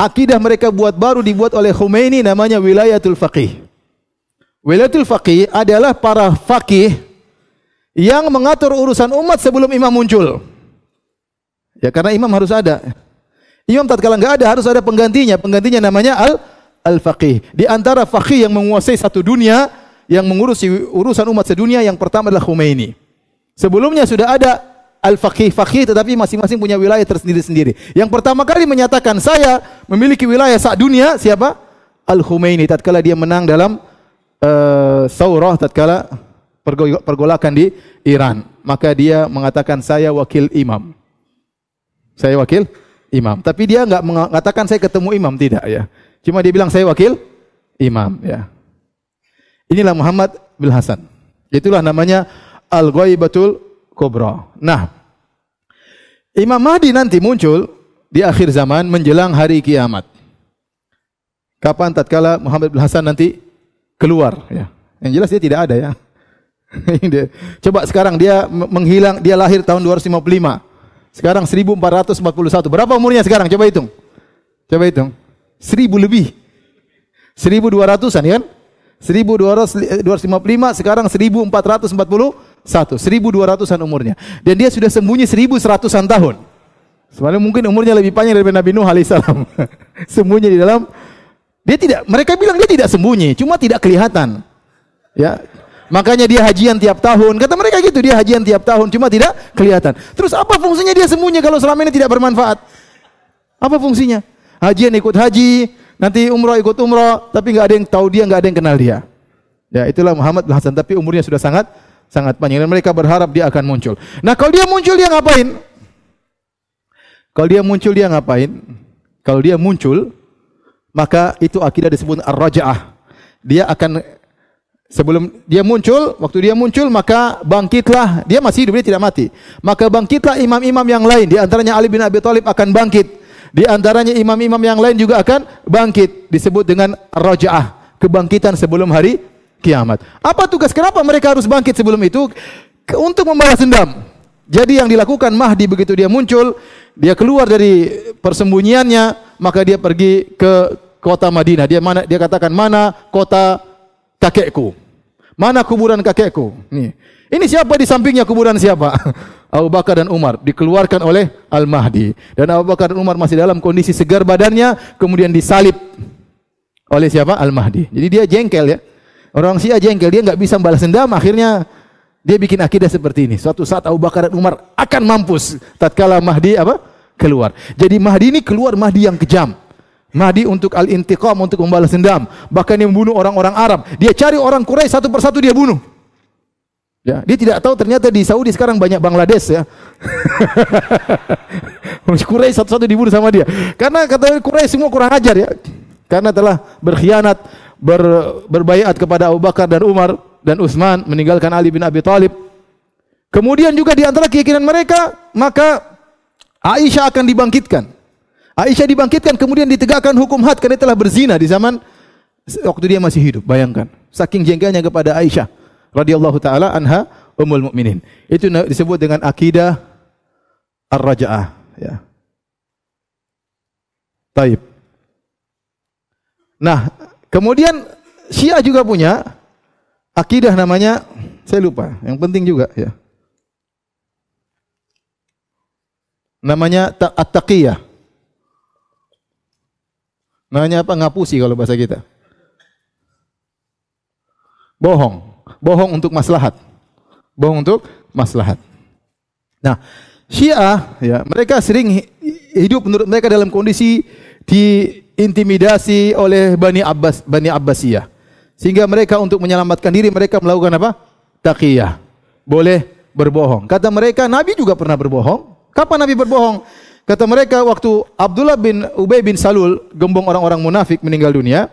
akidah mereka buat baru dibuat oleh Khomeini namanya wilayatul faqih. Wilayatul faqih adalah para faqih yang mengatur urusan umat sebelum imam muncul. Ya karena imam harus ada. Imam tatkala enggak ada harus ada penggantinya. Penggantinya namanya al al faqih. Di antara faqih yang menguasai satu dunia yang mengurusi urusan umat sedunia yang pertama adalah Khomeini. Sebelumnya sudah ada al faqih tetapi masing-masing punya wilayah tersendiri-sendiri. Yang pertama kali menyatakan saya memiliki wilayah sak dunia siapa? Al Khomeini tatkala dia menang dalam uh, Saurah tatkala pergolakan di Iran. Maka dia mengatakan saya wakil imam. Saya wakil imam. Tapi dia enggak mengatakan saya ketemu imam tidak ya. Cuma dia bilang saya wakil imam ya. Inilah Muhammad bin Hasan. Itulah namanya Al-Ghaibatul Kubra. Nah, Imam Mahdi nanti muncul di akhir zaman menjelang hari kiamat. Kapan tatkala Muhammad bin Hasan nanti keluar ya. Yang jelas dia tidak ada ya. Coba sekarang dia menghilang, dia lahir tahun 255. Sekarang 1441. Berapa umurnya sekarang? Coba hitung. Coba hitung. Seribu lebih. Seribu dua ratusan kan? Seribu dua ratus lima puluh lima sekarang seribu empat ratus empat puluh satu. Seribu dua ratusan umurnya. Dan dia sudah sembunyi seribu seratusan tahun. Sebenarnya mungkin umurnya lebih panjang daripada Nabi Nuh alaihissalam. sembunyi di dalam dia tidak mereka bilang dia tidak sembunyi, cuma tidak kelihatan. Ya. Makanya dia hajian tiap tahun. Kata mereka gitu, dia hajian tiap tahun, cuma tidak kelihatan. Terus apa fungsinya dia sembunyi kalau selama ini tidak bermanfaat? Apa fungsinya? Hajian ikut haji, nanti umroh ikut umroh, tapi nggak ada yang tahu dia, nggak ada yang kenal dia. Ya itulah Muhammad Hasan, tapi umurnya sudah sangat sangat panjang dan mereka berharap dia akan muncul. Nah kalau dia muncul dia ngapain? Kalau dia muncul dia ngapain? Kalau dia muncul, maka itu akidah disebut ar-raja'ah. Dia akan Sebelum dia muncul, waktu dia muncul maka bangkitlah, dia masih hidup, dia tidak mati. Maka bangkitlah imam-imam yang lain, di antaranya Ali bin Abi Thalib akan bangkit. Di antaranya imam-imam yang lain juga akan bangkit, disebut dengan rajaah, kebangkitan sebelum hari kiamat. Apa tugas kenapa mereka harus bangkit sebelum itu? Untuk membalas dendam. Jadi yang dilakukan Mahdi begitu dia muncul, dia keluar dari persembunyiannya, maka dia pergi ke kota Madinah. Dia mana dia katakan mana kota kakekku. Mana kuburan kakekku? Nih. Ini siapa di sampingnya kuburan siapa? Abu Bakar dan Umar dikeluarkan oleh Al-Mahdi. Dan Abu Bakar dan Umar masih dalam kondisi segar badannya, kemudian disalib oleh siapa? Al-Mahdi. Jadi dia jengkel ya. Orang Syiah jengkel, dia nggak bisa balas dendam, akhirnya dia bikin akidah seperti ini. Suatu saat Abu Bakar dan Umar akan mampus tatkala Mahdi apa? keluar. Jadi Mahdi ini keluar Mahdi yang kejam. Mahdi untuk al-intiqam, untuk membalas dendam. Bahkan dia membunuh orang-orang Arab. Dia cari orang Quraisy satu persatu dia bunuh. Ya, dia tidak tahu ternyata di Saudi sekarang banyak Bangladesh ya. Quraisy satu-satu dibunuh sama dia. Karena kata Quraisy semua kurang ajar ya. Karena telah berkhianat, ber, berbaiat kepada Abu Bakar dan Umar dan Utsman meninggalkan Ali bin Abi Thalib. Kemudian juga di antara keyakinan mereka, maka Aisyah akan dibangkitkan. Aisyah dibangkitkan kemudian ditegakkan hukum had karena telah berzina di zaman waktu dia masih hidup. Bayangkan, saking jengkelnya kepada Aisyah radhiyallahu taala anha ummul mukminin. Itu disebut dengan akidah ar-raja'ah, ya. Taib. Nah, kemudian Syiah juga punya akidah namanya saya lupa, yang penting juga ya. Namanya at-taqiyah. Namanya apa? Ngapusi kalau bahasa kita. Bohong. Bohong untuk maslahat. Bohong untuk maslahat. Nah, Syiah ya, mereka sering hidup menurut mereka dalam kondisi diintimidasi oleh Bani Abbas, Bani Abbasiyah. Sehingga mereka untuk menyelamatkan diri mereka melakukan apa? Taqiyah. Boleh berbohong. Kata mereka Nabi juga pernah berbohong. Kapan Nabi berbohong? Kata mereka waktu Abdullah bin Ubay bin Salul, gembong orang-orang munafik meninggal dunia,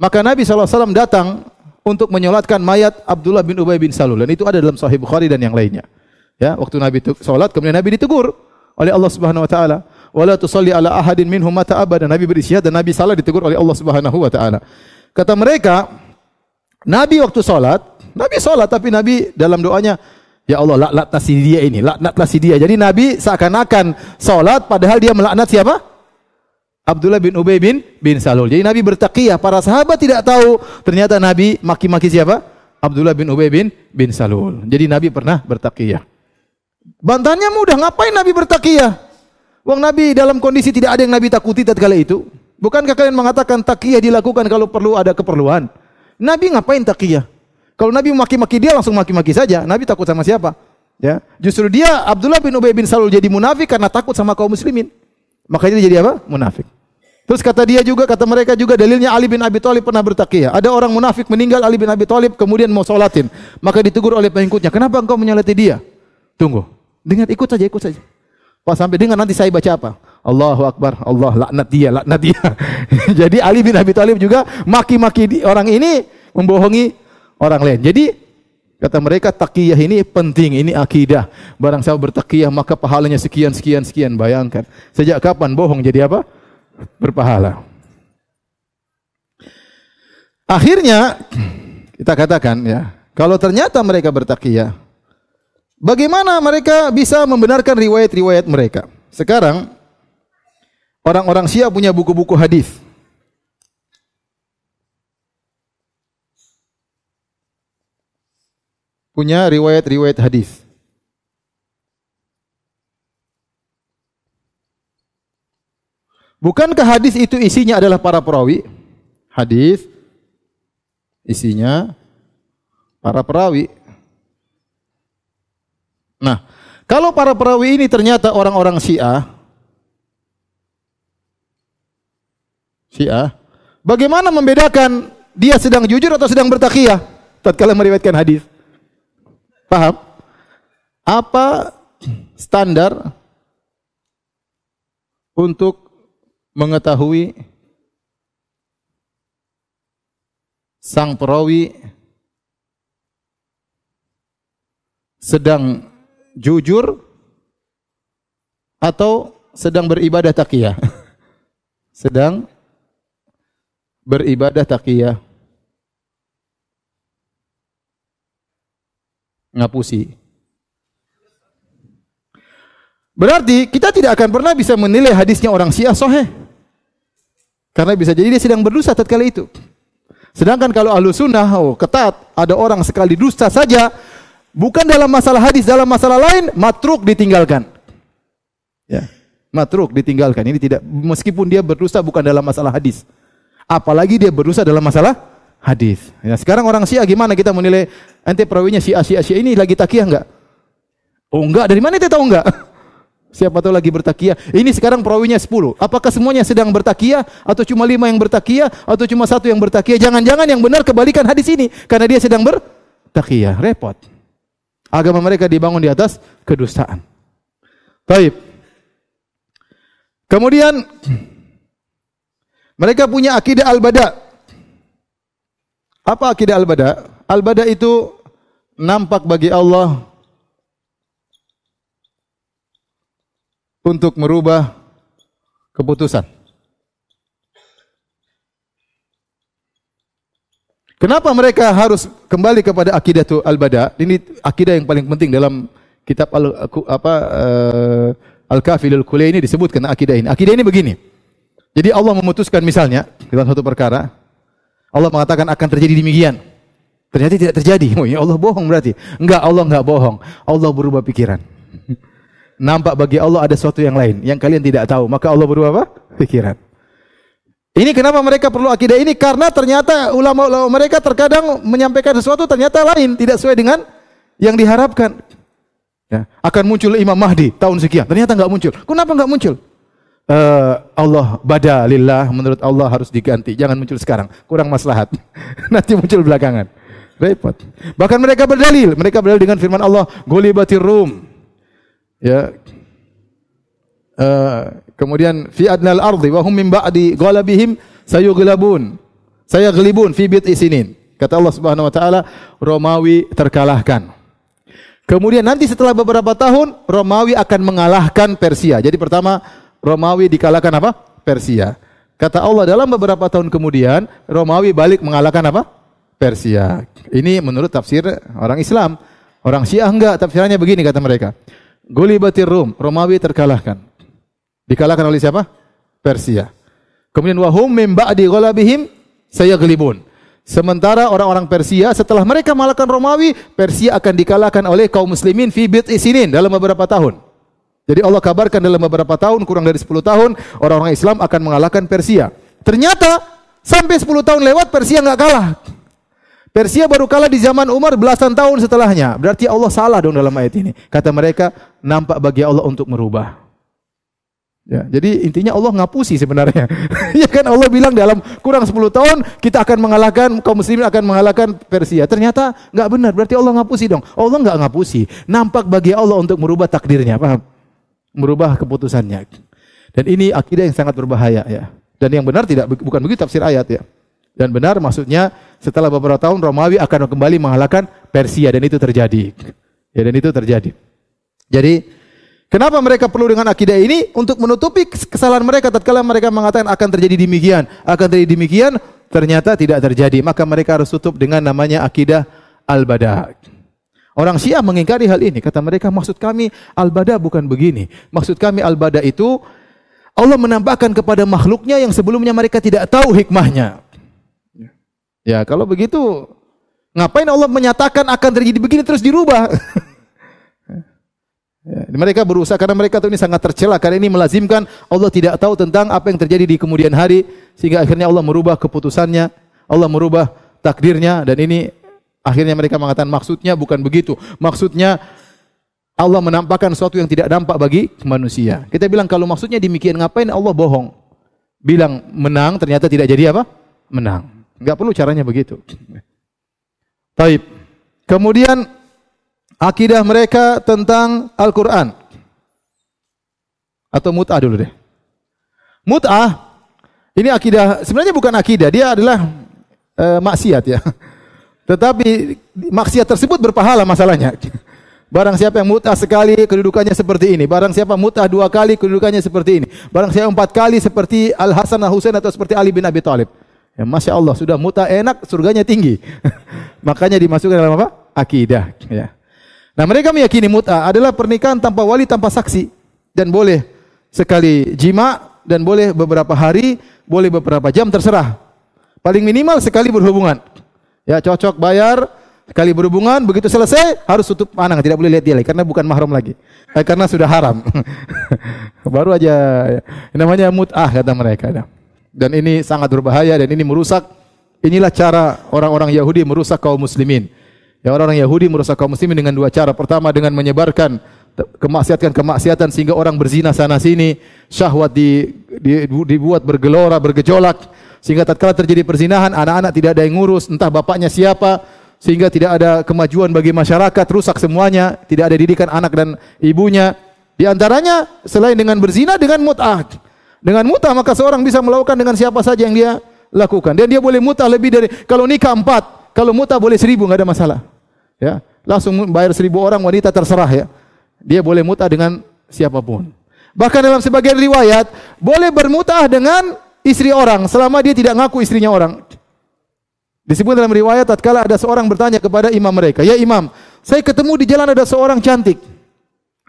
maka Nabi SAW datang untuk menyolatkan mayat Abdullah bin Ubay bin Salul. Dan itu ada dalam Sahih Bukhari dan yang lainnya. Ya, waktu Nabi sholat, kemudian Nabi ditegur oleh Allah Subhanahu Wa Taala. Wala tusalli ala ahadin minhum mata abada. Nabi berisyahat dan Nabi salah ditegur oleh Allah Subhanahu Wa Taala. Kata mereka, Nabi waktu sholat, Nabi sholat tapi Nabi dalam doanya Ya Allah laknat si dia ini, laknatlah si dia. Jadi Nabi seakan-akan salat padahal dia melaknat siapa? Abdullah bin Ubay bin bin Salul. Jadi Nabi bertakiyah, para sahabat tidak tahu ternyata Nabi maki-maki siapa? Abdullah bin Ubay bin bin Salul. Jadi Nabi pernah bertakiyah. Bantahannya mudah, ngapain Nabi bertakiyah? Wong Nabi dalam kondisi tidak ada yang Nabi takuti tatkala itu. Bukankah kalian mengatakan takiyah dilakukan kalau perlu ada keperluan? Nabi ngapain takiyah? Kalau Nabi maki-maki dia langsung maki-maki saja. Nabi takut sama siapa? Ya, justru dia Abdullah bin Ubay bin Salul jadi munafik karena takut sama kaum muslimin. Makanya dia jadi apa? Munafik. Terus kata dia juga, kata mereka juga dalilnya Ali bin Abi Thalib pernah bertakiyah. Ada orang munafik meninggal Ali bin Abi Thalib kemudian mau sholatin. Maka ditegur oleh pengikutnya, kenapa engkau menyolati dia? Tunggu. Dengar ikut saja, ikut saja. Pas sampai dengar nanti saya baca apa? Allahu Akbar, Allah laknat dia, laknat dia. Jadi Ali bin Abi Thalib juga maki-maki orang ini membohongi orang lain. Jadi kata mereka takiyah ini penting, ini akidah. Barang siapa bertakiyah maka pahalanya sekian sekian sekian. Bayangkan. Sejak kapan bohong jadi apa? Berpahala. Akhirnya kita katakan ya, kalau ternyata mereka bertakiyah, bagaimana mereka bisa membenarkan riwayat-riwayat mereka? Sekarang Orang-orang Syiah punya buku-buku hadis. Punya riwayat-riwayat hadis. Bukankah hadis itu isinya adalah para perawi? Hadis isinya para perawi. Nah, kalau para perawi ini ternyata orang-orang Syiah, Syiah, bagaimana membedakan dia sedang jujur atau sedang bertakiyah tatkala meriwayatkan hadis? Paham? Apa standar untuk mengetahui sang perawi sedang jujur atau sedang beribadah takiyah? sedang beribadah takiyah. Ngapusi. Berarti kita tidak akan pernah bisa menilai hadisnya orang Syiah sahih. Karena bisa jadi dia sedang berdosa tatkala itu. Sedangkan kalau ahlu sunnah, oh, ketat, ada orang sekali dusta saja, bukan dalam masalah hadis, dalam masalah lain, matruk ditinggalkan. Ya, matruk ditinggalkan. Ini tidak, meskipun dia berdusta bukan dalam masalah hadis. Apalagi dia berusaha dalam masalah hadis. Ya, sekarang orang Syiah gimana kita menilai ente perawinya Syiah Syiah Syiah ini lagi takiyah enggak? Oh enggak, dari mana kita tahu enggak? Siapa tahu lagi bertakiyah. Ini sekarang perawinya 10. Apakah semuanya sedang bertakiyah atau cuma lima yang bertakiyah atau cuma satu yang bertakiyah? Jangan-jangan yang benar kebalikan hadis ini karena dia sedang bertakiyah. Repot. Agama mereka dibangun di atas kedustaan. Baik. Kemudian mereka punya akidah al-bada. Apa akidah al-bada? Al-bada itu nampak bagi Allah untuk merubah keputusan. Kenapa mereka harus kembali kepada akidah itu al-bada? Ini akidah yang paling penting dalam kitab al apa uh, Al-Kafilul Kulai ini disebutkan akidah ini. Akidah ini begini. Jadi Allah memutuskan misalnya dalam satu perkara, Allah mengatakan akan terjadi demikian. Ternyata tidak terjadi. Oh, ya Allah bohong berarti. Enggak, Allah enggak bohong. Allah berubah pikiran. Nampak bagi Allah ada sesuatu yang lain yang kalian tidak tahu, maka Allah berubah apa? Pikiran. Ini kenapa mereka perlu akidah ini? Karena ternyata ulama-ulama mereka terkadang menyampaikan sesuatu ternyata lain, tidak sesuai dengan yang diharapkan. Ya, akan muncul Imam Mahdi tahun sekian, ternyata enggak muncul. Kenapa enggak muncul? Uh, Allah bada lillah menurut Allah harus diganti. Jangan muncul sekarang, kurang maslahat. Nanti muncul belakangan. Repot. Bahkan mereka berdalil, mereka berdalil dengan firman Allah, "Ghulibatir Rum." Ya. Uh, kemudian fi adnal ardi wa hum min ba'di ghalabihim sayughlabun. Sayaghlibun fi bid'i sinin. Kata Allah Subhanahu wa taala, Romawi terkalahkan. Kemudian nanti setelah beberapa tahun Romawi akan mengalahkan Persia. Jadi pertama Romawi dikalahkan apa? Persia. Kata Allah dalam beberapa tahun kemudian Romawi balik mengalahkan apa? Persia. Ini menurut tafsir orang Islam. Orang Syiah enggak, tafsirannya begini kata mereka. Gulibatir Rum, Romawi terkalahkan. Dikalahkan oleh siapa? Persia. Kemudian wahum mim ba'di ghalabihim sayaglibun. Sementara orang-orang Persia setelah mereka mengalahkan Romawi, Persia akan dikalahkan oleh kaum muslimin fi bid'i sinin dalam beberapa tahun. Jadi Allah kabarkan dalam beberapa tahun, kurang dari 10 tahun, orang-orang Islam akan mengalahkan Persia. Ternyata sampai 10 tahun lewat Persia nggak kalah. Persia baru kalah di zaman Umar belasan tahun setelahnya. Berarti Allah salah dong dalam ayat ini. Kata mereka, nampak bagi Allah untuk merubah. Ya, jadi intinya Allah ngapusi sebenarnya. ya kan Allah bilang dalam kurang 10 tahun kita akan mengalahkan kaum muslimin akan mengalahkan Persia. Ternyata nggak benar. Berarti Allah ngapusi dong. Allah nggak ngapusi. Nampak bagi Allah untuk merubah takdirnya. Paham? Merubah keputusannya. Dan ini akidah yang sangat berbahaya ya. Dan yang benar tidak bukan begitu tafsir ayat ya. Dan benar maksudnya setelah beberapa tahun Romawi akan kembali mengalahkan Persia dan itu terjadi. Ya dan itu terjadi. Jadi kenapa mereka perlu dengan akidah ini untuk menutupi kesalahan mereka tatkala mereka mengatakan akan terjadi demikian, akan terjadi demikian, ternyata tidak terjadi. Maka mereka harus tutup dengan namanya akidah al-bada. Orang Syiah mengingkari hal ini. Kata mereka, maksud kami al-bada bukan begini. Maksud kami al-bada itu Allah menampakkan kepada makhluknya yang sebelumnya mereka tidak tahu hikmahnya. Ya, kalau begitu ngapain Allah menyatakan akan terjadi begini terus dirubah? Ya, mereka berusaha karena mereka tahu ini sangat tercela karena ini melazimkan Allah tidak tahu tentang apa yang terjadi di kemudian hari sehingga akhirnya Allah merubah keputusannya, Allah merubah takdirnya dan ini akhirnya mereka mengatakan maksudnya bukan begitu. Maksudnya Allah menampakkan sesuatu yang tidak nampak bagi manusia. Kita bilang kalau maksudnya demikian ngapain Allah bohong? Bilang menang ternyata tidak jadi apa? Menang. Enggak perlu caranya begitu. Taib. Kemudian akidah mereka tentang Al-Qur'an. Atau mut'ah dulu deh. Mut'ah ini akidah sebenarnya bukan akidah, dia adalah e, maksiat ya. Tetapi maksiat tersebut berpahala masalahnya. Barang siapa yang mut'ah sekali kedudukannya seperti ini. Barang siapa mut'ah dua kali kedudukannya seperti ini. Barang siapa empat kali seperti Al Hasan Al Husain atau seperti Ali bin Abi Thalib. Ya, Masya Allah sudah mut'ah enak, surganya tinggi. Makanya dimasukkan dalam apa? Akidah. Ya. Nah mereka meyakini mut'ah adalah pernikahan tanpa wali tanpa saksi dan boleh sekali jima dan boleh beberapa hari, boleh beberapa jam terserah. Paling minimal sekali berhubungan. Ya cocok bayar, Sekali berhubungan, begitu selesai harus tutup panang, tidak boleh lihat dia lagi karena bukan mahram lagi. Eh, karena sudah haram. Baru aja namanya mut'ah kata mereka. Dan ini sangat berbahaya dan ini merusak inilah cara orang-orang Yahudi merusak kaum muslimin. Ya orang-orang Yahudi merusak kaum muslimin dengan dua cara. Pertama dengan menyebarkan kemaksiatan-kemaksiatan sehingga orang berzina sana sini, syahwat di, di, dibuat bergelora, bergejolak sehingga tatkala terjadi perzinahan anak-anak tidak ada yang ngurus, entah bapaknya siapa, sehingga tidak ada kemajuan bagi masyarakat, rusak semuanya, tidak ada didikan anak dan ibunya. Di antaranya selain dengan berzina dengan mut'ah. Dengan mut'ah maka seorang bisa melakukan dengan siapa saja yang dia lakukan. Dan dia boleh mut'ah lebih dari kalau nikah empat, kalau mut'ah boleh seribu nggak ada masalah. Ya, langsung bayar seribu orang wanita terserah ya. Dia boleh mut'ah dengan siapa pun. Bahkan dalam sebagian riwayat boleh bermut'ah dengan istri orang selama dia tidak ngaku istrinya orang. Disebut dalam riwayat tatkala ada seorang bertanya kepada imam mereka, "Ya imam, saya ketemu di jalan ada seorang cantik.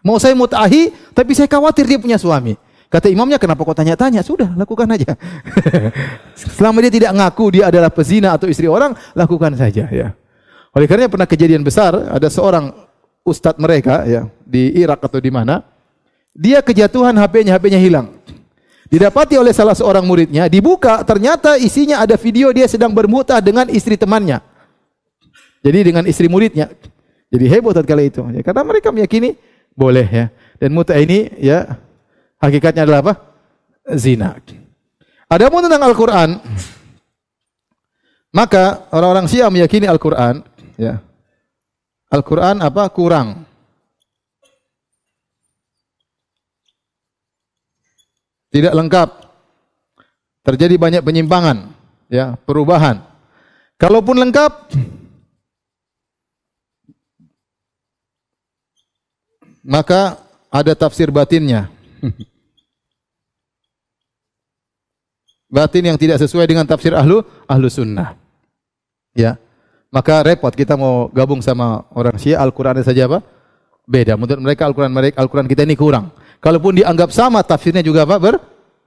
Mau saya mutahi, tapi saya khawatir dia punya suami." Kata imamnya, "Kenapa kau tanya-tanya? Sudah, lakukan aja." Selama dia tidak ngaku dia adalah pezina atau istri orang, lakukan saja ya. Oleh karena pernah kejadian besar, ada seorang ustadz mereka ya di Irak atau di mana, dia kejatuhan HP-nya, HP-nya hilang. Didapati oleh salah seorang muridnya, dibuka ternyata isinya ada video dia sedang bermutah dengan istri temannya. Jadi dengan istri muridnya. Jadi heboh tatkala itu. Ya, karena mereka meyakini boleh ya. Dan mutah ini ya hakikatnya adalah apa? Zina. Adapun tentang Al-Qur'an maka orang-orang Syiah meyakini Al-Qur'an ya. Al-Qur'an apa? kurang. Tidak lengkap. Terjadi banyak penyimpangan, ya, perubahan. Kalaupun lengkap, maka ada tafsir batinnya. Batin yang tidak sesuai dengan tafsir ahlu ahlu sunnah. Ya. Maka repot kita mau gabung sama orang Syiah Al-Qur'an saja apa? Beda. Menurut mereka Al-Qur'an mereka Al-Qur'an kita ini kurang. Kalaupun dianggap sama, tafsirnya juga apa? Ber,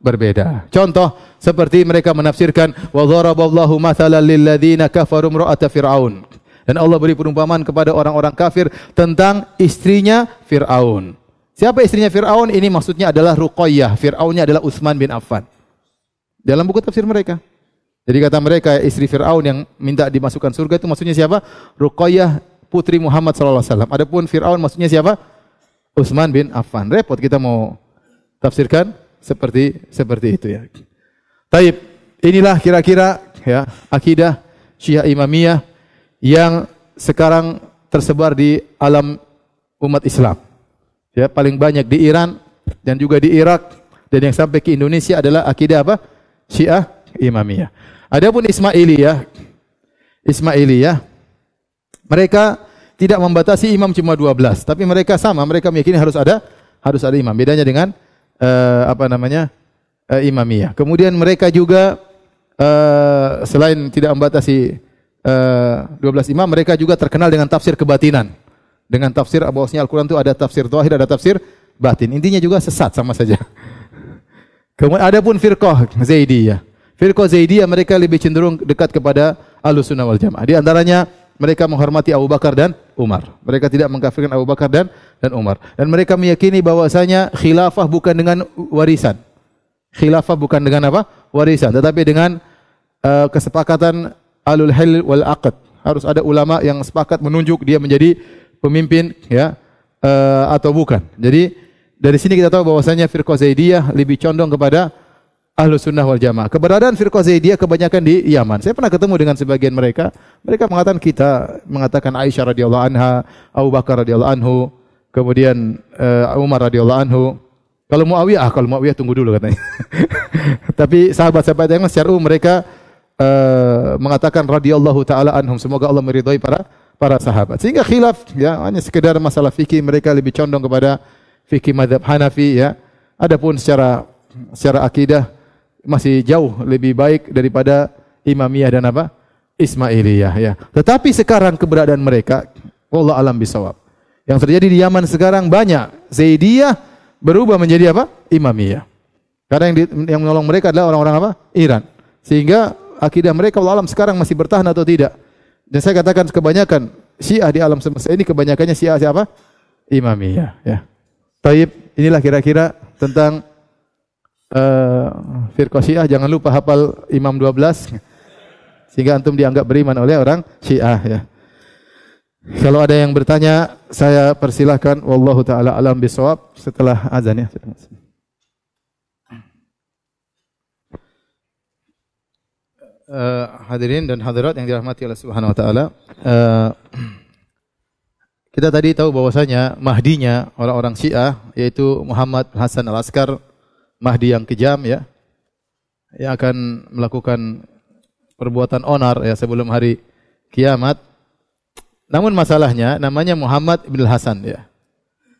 berbeda. Contoh seperti mereka menafsirkan wa dharaballahu mathalan lil ladzina fir'aun. Dan Allah beri perumpamaan kepada orang-orang kafir tentang istrinya Fir'aun. Siapa istrinya Fir'aun? Ini maksudnya adalah Ruqayyah. Fir'aunnya adalah Utsman bin Affan. Dalam buku tafsir mereka. Jadi kata mereka istri Fir'aun yang minta dimasukkan surga itu maksudnya siapa? Ruqayyah putri Muhammad sallallahu alaihi wasallam. Adapun Firaun maksudnya siapa? Utsman bin Affan. Repot kita mau tafsirkan seperti seperti itu ya. Taib, inilah kira-kira ya akidah Syiah Imamiyah yang sekarang tersebar di alam umat Islam. Ya, paling banyak di Iran dan juga di Irak dan yang sampai ke Indonesia adalah akidah apa? Syiah Imamiyah. Adapun Ismailiyah, Ismailiyah mereka tidak membatasi imam cuma 12, tapi mereka sama, mereka meyakini harus ada harus ada imam. Bedanya dengan uh, apa namanya? Uh, imamiyah. Kemudian mereka juga uh, selain tidak membatasi uh, 12 imam, mereka juga terkenal dengan tafsir kebatinan. Dengan tafsir bahwasanya Al-Qur'an itu ada tafsir zahir, ada tafsir batin. Intinya juga sesat sama saja. Kemudian ada pun firqah Zaidiyah. Firqah Zaidiyah mereka lebih cenderung dekat kepada Ahlussunnah wal Jamaah. Di antaranya mereka menghormati Abu Bakar dan Umar. Mereka tidak mengkafirkan Abu Bakar dan dan Umar. Dan mereka meyakini bahwasanya khilafah bukan dengan warisan. Khilafah bukan dengan apa? Warisan, tetapi dengan uh, kesepakatan alul hil wal aqd. Harus ada ulama yang sepakat menunjuk dia menjadi pemimpin ya uh, atau bukan. Jadi dari sini kita tahu bahwasanya firqah Zaidiyah lebih condong kepada Ahlu Sunnah wal Jamaah. Keberadaan firqah Zaidiyah kebanyakan di Yaman. Saya pernah ketemu dengan sebagian mereka. Mereka mengatakan kita mengatakan Aisyah radhiyallahu anha, Abu Bakar radhiyallahu anhu, kemudian uh, Umar radhiyallahu anhu. Kalau Muawiyah, ah kalau Muawiyah tunggu dulu katanya. Tapi sahabat-sahabat yang secara umum mereka uh, mengatakan radhiyallahu taala anhum. Semoga Allah meridhai para para sahabat. Sehingga khilaf ya hanya sekedar masalah fikih mereka lebih condong kepada fikih madhab Hanafi ya. Adapun secara secara akidah masih jauh lebih baik daripada Imamiyah dan apa? Ismailiyah ya. Tetapi sekarang keberadaan mereka Allah alam bisawab. Yang terjadi di Yaman sekarang banyak Zaidiyah berubah menjadi apa? Imamiyah. Karena yang, di, yang menolong mereka adalah orang-orang apa? Iran. Sehingga akidah mereka Allah alam sekarang masih bertahan atau tidak. Dan saya katakan kebanyakan Syiah di alam semesta ini kebanyakannya Syiah siapa? Imamiyah ya. Taib, inilah kira-kira tentang uh, Syiah jangan lupa hafal Imam 12 sehingga antum dianggap beriman oleh orang Syiah ya. Kalau ada yang bertanya, saya persilahkan wallahu taala alam bisawab setelah azan ya. Uh, hadirin dan hadirat yang dirahmati Allah Subhanahu wa taala. Uh, kita tadi tahu bahwasanya mahdinya orang-orang Syiah yaitu Muhammad Hasan Al-Askar Mahdi yang kejam ya yang akan melakukan perbuatan onar ya sebelum hari kiamat. Namun masalahnya namanya Muhammad bin Hasan ya.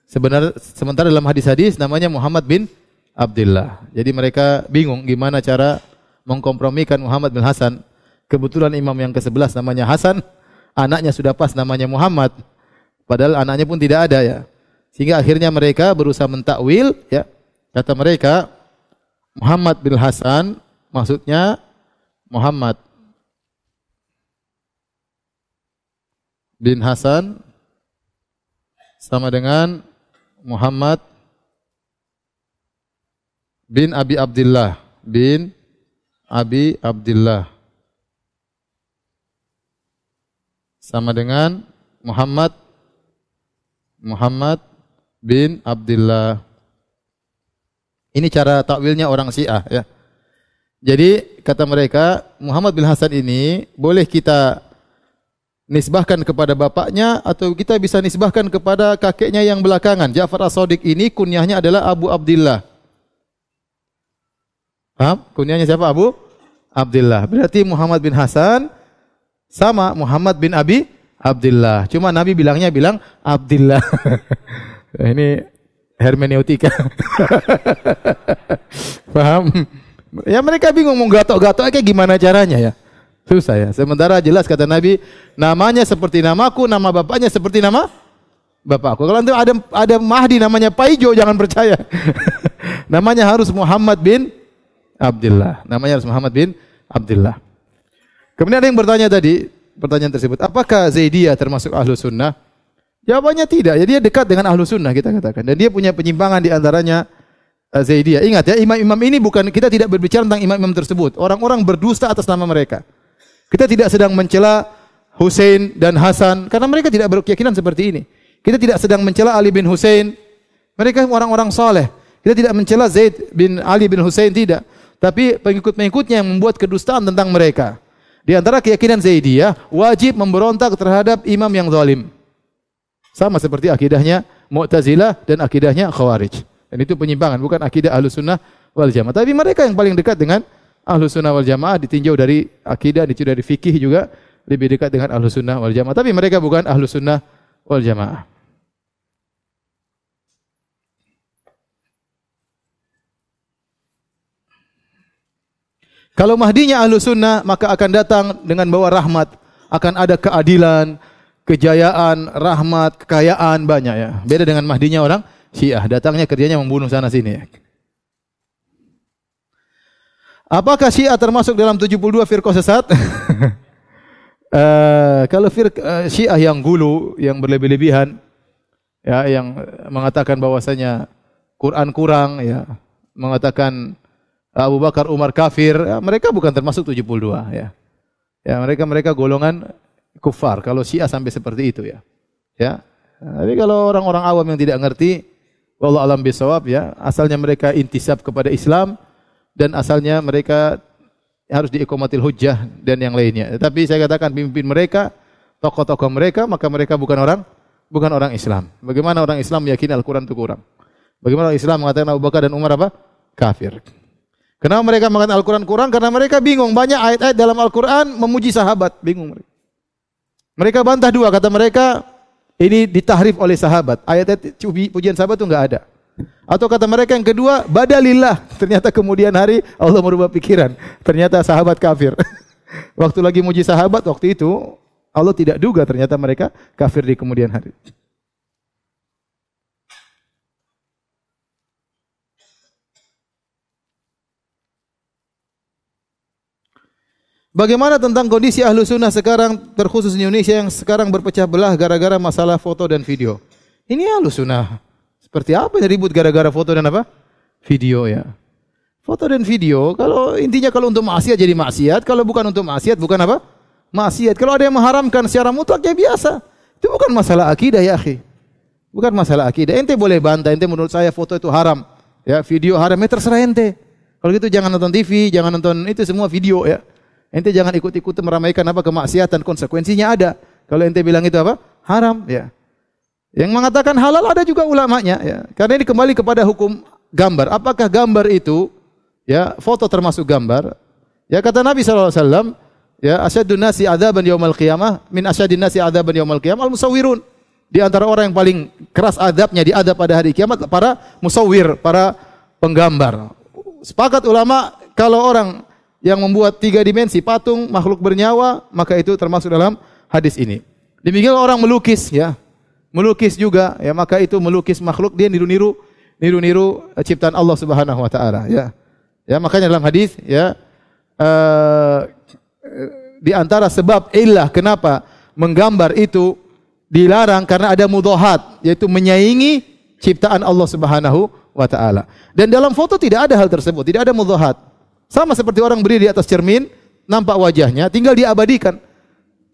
Sebenarnya sementara dalam hadis-hadis namanya Muhammad bin Abdullah. Jadi mereka bingung gimana cara mengkompromikan Muhammad bin Hasan. Kebetulan imam yang ke-11 namanya Hasan, anaknya sudah pas namanya Muhammad. Padahal anaknya pun tidak ada ya. Sehingga akhirnya mereka berusaha mentakwil ya Kata mereka, Muhammad bin Hasan maksudnya Muhammad bin Hasan sama dengan Muhammad bin Abi Abdullah bin Abi Abdullah sama dengan Muhammad Muhammad bin Abdullah ini cara takwilnya orang Syiah ya. Jadi kata mereka Muhammad bin Hasan ini boleh kita nisbahkan kepada bapaknya atau kita bisa nisbahkan kepada kakeknya yang belakangan. Ja'far As-Sadiq ini kunyahnya adalah Abu Abdullah. Paham? Kunyahnya siapa? Abu Abdullah. Berarti Muhammad bin Hasan sama Muhammad bin Abi Abdullah. Cuma Nabi bilangnya bilang Abdullah. ini hermeneutika. Paham? Ya mereka bingung mau gatok-gatok kayak gimana caranya ya. Susah ya. Sementara jelas kata Nabi, namanya seperti namaku, nama bapaknya seperti nama bapakku. Kalau nanti ada ada Mahdi namanya Paijo jangan percaya. namanya harus Muhammad bin Abdullah. Namanya harus Muhammad bin Abdullah. Kemudian ada yang bertanya tadi, pertanyaan tersebut, apakah Zaidiyah termasuk ahlu sunnah? Jawabannya tidak. Jadi dia dekat dengan ahlu sunnah kita katakan. Dan dia punya penyimpangan di antaranya uh, Zaidiyah. Ingat ya, imam-imam ini bukan kita tidak berbicara tentang imam-imam tersebut. Orang-orang berdusta atas nama mereka. Kita tidak sedang mencela Hussein dan Hasan karena mereka tidak berkeyakinan seperti ini. Kita tidak sedang mencela Ali bin Hussein. Mereka orang-orang soleh. Kita tidak mencela Zaid bin Ali bin Hussein tidak. Tapi pengikut-pengikutnya yang membuat kedustaan tentang mereka. Di antara keyakinan Zaidiyah, wajib memberontak terhadap imam yang zalim. Sama seperti akidahnya Mu'tazilah dan akidahnya Khawarij. Dan itu penyimpangan, bukan akidah Ahlu Sunnah wal Jamaah. Tapi mereka yang paling dekat dengan Ahlu Sunnah wal Jamaah ditinjau dari akidah, ditinjau dari fikih juga lebih dekat dengan Ahlu Sunnah wal Jamaah. Tapi mereka bukan Ahlu Sunnah wal Jamaah. Kalau mahdinya ahlu sunnah, maka akan datang dengan bawa rahmat. Akan ada keadilan, kejayaan, rahmat, kekayaan banyak ya. Beda dengan Mahdinya orang Syiah, datangnya kerjanya membunuh sana sini. Apakah Syiah termasuk dalam 72 firqah sesat? uh, kalau firqah uh, Syiah yang gulu, yang berlebih-lebihan, ya, yang mengatakan bahwasanya Quran kurang, ya, mengatakan Abu Bakar Umar kafir, ya, mereka bukan termasuk 72, ya. Ya, mereka mereka golongan kufar. Kalau Syiah sampai seperti itu, ya. Ya. Tapi kalau orang-orang awam yang tidak ngerti, wallahu alam bisawab ya, asalnya mereka intisab kepada Islam, dan asalnya mereka harus diikomatil hujjah dan yang lainnya. Tapi saya katakan pimpin mereka, tokoh-tokoh mereka, maka mereka bukan orang bukan orang Islam. Bagaimana orang Islam meyakini Al-Quran itu kurang? Bagaimana orang Islam mengatakan Abu Bakar dan Umar apa? Kafir. Kenapa mereka mengatakan Al-Quran kurang? Karena mereka bingung. Banyak ayat-ayat dalam Al-Quran memuji sahabat. Bingung mereka. Mereka bantah dua. Kata mereka, ini ditahrif oleh sahabat. Ayat-ayat pujian sahabat itu enggak ada. Atau kata mereka yang kedua, badalillah. Ternyata kemudian hari Allah merubah pikiran. Ternyata sahabat kafir. waktu lagi muji sahabat waktu itu Allah tidak duga ternyata mereka kafir di kemudian hari. Bagaimana tentang kondisi ahlu sunnah sekarang terkhusus di Indonesia yang sekarang berpecah belah gara-gara masalah foto dan video? Ini ahlu sunnah. Seperti apa yang ribut gara-gara foto dan apa? Video ya. Foto dan video, kalau intinya kalau untuk maksiat jadi maksiat, kalau bukan untuk maksiat bukan apa? Maksiat. Kalau ada yang mengharamkan secara mutlak ya biasa. Itu bukan masalah akidah ya akhi. Bukan masalah akidah. Ente boleh bantah, ente menurut saya foto itu haram. Ya, video haram, ya terserah ente. Kalau gitu jangan nonton TV, jangan nonton itu semua video ya. Ente jangan ikut-ikut meramaikan apa kemaksiatan, konsekuensinya ada. Kalau ente bilang itu apa? Haram ya. Yang mengatakan halal ada juga ulamanya ya. Karena ini kembali kepada hukum gambar. Apakah gambar itu ya foto termasuk gambar? Ya kata Nabi wasallam, ya asyadun nasi adzaban yaumal qiyamah min asyadin nasi adzaban yaumal qiyamah al musawwirun. Di antara orang yang paling keras adabnya di adab pada hari kiamat para musawwir, para penggambar. Sepakat ulama kalau orang yang membuat tiga dimensi patung makhluk bernyawa maka itu termasuk dalam hadis ini. Demikian orang melukis ya melukis juga ya maka itu melukis makhluk dia niru-niru niru-niru eh, ciptaan Allah Subhanahu wa taala ya. Ya makanya dalam hadis ya uh, di antara sebab illah kenapa menggambar itu dilarang karena ada mudhahat yaitu menyaingi ciptaan Allah Subhanahu wa taala. Dan dalam foto tidak ada hal tersebut, tidak ada mudhahat. Sama seperti orang berdiri di atas cermin, nampak wajahnya, tinggal diabadikan.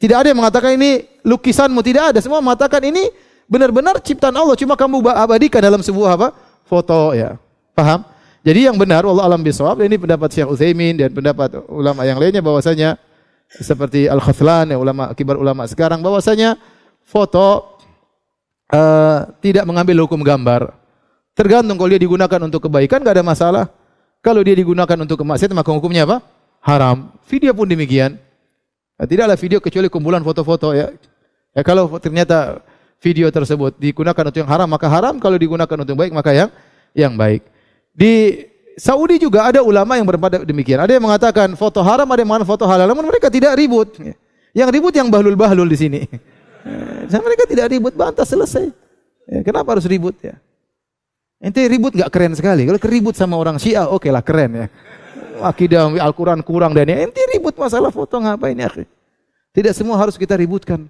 Tidak ada yang mengatakan ini lukisanmu, tidak ada. Semua mengatakan ini benar-benar ciptaan Allah cuma kamu abadikan dalam sebuah apa? foto ya. Paham? Jadi yang benar Allah alam bisawab ini pendapat Syekh Utsaimin dan pendapat ulama yang lainnya bahwasanya seperti Al Khathlan ya ulama kibar ulama sekarang bahwasanya foto uh, tidak mengambil hukum gambar. Tergantung kalau dia digunakan untuk kebaikan enggak ada masalah. Kalau dia digunakan untuk kemaksiatan maka hukumnya apa? Haram. Video pun demikian. Nah, tidaklah video kecuali kumpulan foto-foto ya. Ya kalau ternyata video tersebut digunakan untuk yang haram maka haram, kalau digunakan untuk yang baik maka yang yang baik. Di Saudi juga ada ulama yang berpendapat demikian. Ada yang mengatakan foto haram, ada yang mengatakan foto halal. Namun mereka tidak ribut. Yang ribut yang bahlul-bahlul di sini. Dan mereka tidak ribut, bantah selesai. Ya, kenapa harus ribut ya? Ente ribut gak keren sekali. Kalau keribut sama orang Syiah, oke okay lah keren ya. Akidah Al-Quran kurang dan ya. Ente ribut masalah foto ngapain ya? Tidak semua harus kita ributkan.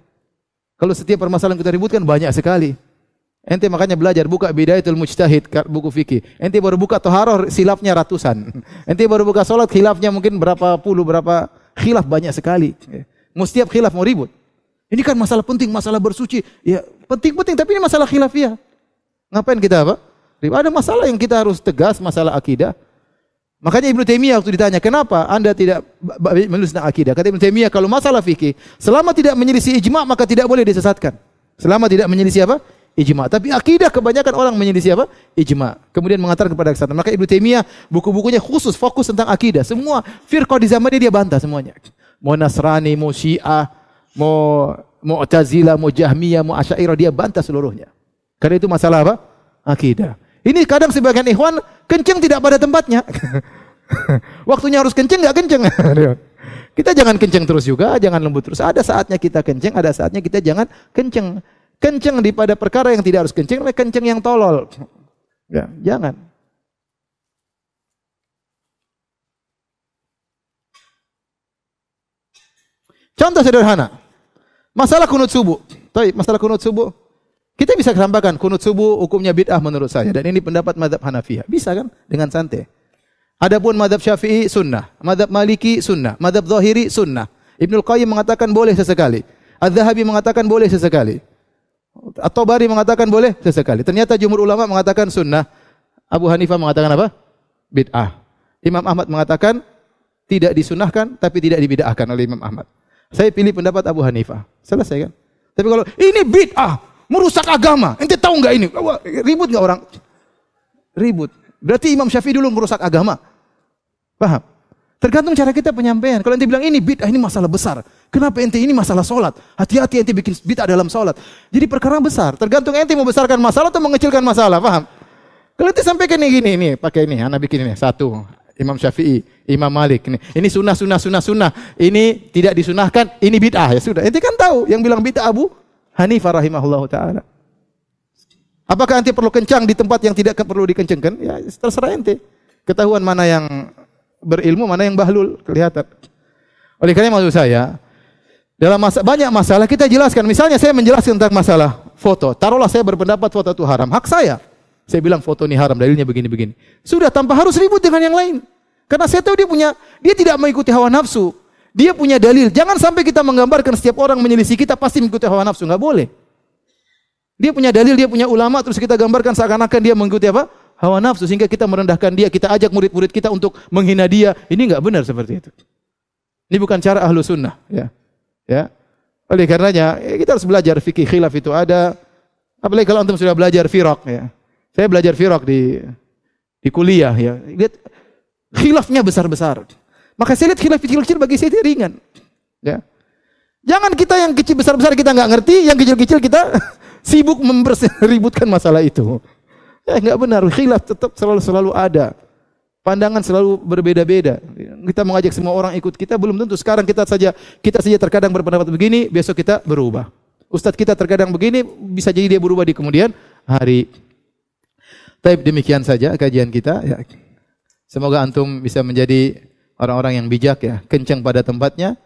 Kalau setiap permasalahan kita ributkan banyak sekali. Ente makanya belajar buka Bidayatul Mujtahid buku fikih. Ente baru buka Toharoh silafnya ratusan. Ente baru buka salat khilafnya mungkin berapa puluh berapa khilaf banyak sekali. Mau setiap khilaf mau ribut. Ini kan masalah penting, masalah bersuci. Ya penting-penting tapi ini masalah khilafiyah. Ngapain kita apa? Ada masalah yang kita harus tegas, masalah akidah. Makanya Ibnu Taimiyah waktu ditanya, "Kenapa Anda tidak menulis tentang akidah?" Kata Ibnu Taimiyah, "Kalau masalah fikih, selama tidak menyelisih ijma maka tidak boleh disesatkan." Selama tidak menyelisih apa? Ijma. Tapi akidah kebanyakan orang menyelisih apa? Ijma. Kemudian mengantar kepada kesesatan. Maka Ibnu Taimiyah buku-bukunya khusus fokus tentang akidah. Semua firqah di zamannya dia bantah semuanya. Mau Nasrani, mau Syiah, mau Mu'tazilah, mau Jahmiyah, mau Asy'ariyah dia bantah seluruhnya. Karena itu masalah apa? Akidah. Ini kadang sebagian ikhwan kenceng tidak pada tempatnya. Waktunya harus kenceng nggak kenceng. kita jangan kenceng terus juga, jangan lembut terus. Ada saatnya kita kenceng, ada saatnya kita jangan kenceng. Kenceng di pada perkara yang tidak harus kenceng, kenceng yang tolol. Ya, jangan. Contoh sederhana. Masalah kunut subuh. Tapi masalah kunut subuh. Kita bisa sampaikan kunut subuh hukumnya bid'ah menurut saya dan ini pendapat madhab Hanafiyah. Bisa kan dengan santai. Adapun madhab Syafi'i sunnah, madhab Maliki sunnah, madhab Zahiri sunnah. Ibnu Qayyim mengatakan boleh sesekali. Az-Zahabi mengatakan boleh sesekali. At-Tabari mengatakan boleh sesekali. Ternyata jumhur ulama mengatakan sunnah. Abu Hanifah mengatakan apa? Bid'ah. Imam Ahmad mengatakan tidak disunahkan tapi tidak dibid'ahkan oleh Imam Ahmad. Saya pilih pendapat Abu Hanifah. Selesai kan? Tapi kalau ini bid'ah, merusak agama. Ente tahu nggak ini? Ribut nggak orang? Ribut. Berarti Imam Syafi'i dulu merusak agama. Paham? Tergantung cara kita penyampaian. Kalau ente bilang ini bid'ah, ini masalah besar. Kenapa ente ini masalah solat? Hati-hati ente bikin bid'ah dalam solat. Jadi perkara besar. Tergantung ente mau besarkan masalah atau mengecilkan masalah. Paham? Kalau ente sampaikan ini gini, ini pakai ini, anak bikin ini satu. Imam Syafi'i, Imam Malik. Ini, ini sunnah, sunnah, sunnah, sunnah. Ini tidak disunahkan, ini bid'ah. Ya sudah. Ente kan tahu yang bilang bid'ah Abu Hanifah rahimahullah ta'ala. Apakah ente perlu kencang di tempat yang tidak perlu dikencengkan? Ya terserah ente. Ketahuan mana yang berilmu, mana yang bahlul. Kelihatan. Oleh karena maksud saya, dalam masa, banyak masalah kita jelaskan. Misalnya saya menjelaskan tentang masalah foto. Taruhlah saya berpendapat foto itu haram. Hak saya. Saya bilang foto ini haram, dalilnya begini-begini. Sudah tanpa harus ribut dengan yang lain. Karena saya tahu dia punya, dia tidak mengikuti hawa nafsu. Dia punya dalil. Jangan sampai kita menggambarkan setiap orang menyelisih kita pasti mengikuti hawa nafsu. Enggak boleh. Dia punya dalil, dia punya ulama, terus kita gambarkan seakan-akan dia mengikuti apa? Hawa nafsu. Sehingga kita merendahkan dia, kita ajak murid-murid kita untuk menghina dia. Ini enggak benar seperti itu. Ini bukan cara ahlu sunnah. Ya. Ya. Oleh karenanya, ya kita harus belajar fikih khilaf itu ada. Apalagi kalau antum sudah belajar firaq. Ya. Saya belajar firaq di di kuliah ya. Lihat khilafnya besar-besar. Maka saya lihat khilaf kecil-kecil bagi saya itu ringan. Ya. Jangan kita yang kecil besar-besar kita nggak ngerti, yang kecil-kecil kita sibuk meributkan masalah itu. Ya nggak benar, khilaf tetap selalu selalu ada. Pandangan selalu berbeda-beda. Kita mengajak semua orang ikut kita belum tentu. Sekarang kita saja kita saja terkadang berpendapat begini, besok kita berubah. Ustadz kita terkadang begini, bisa jadi dia berubah di kemudian hari. Tapi demikian saja kajian kita. Ya. Semoga antum bisa menjadi orang-orang yang bijak ya, kencang pada tempatnya,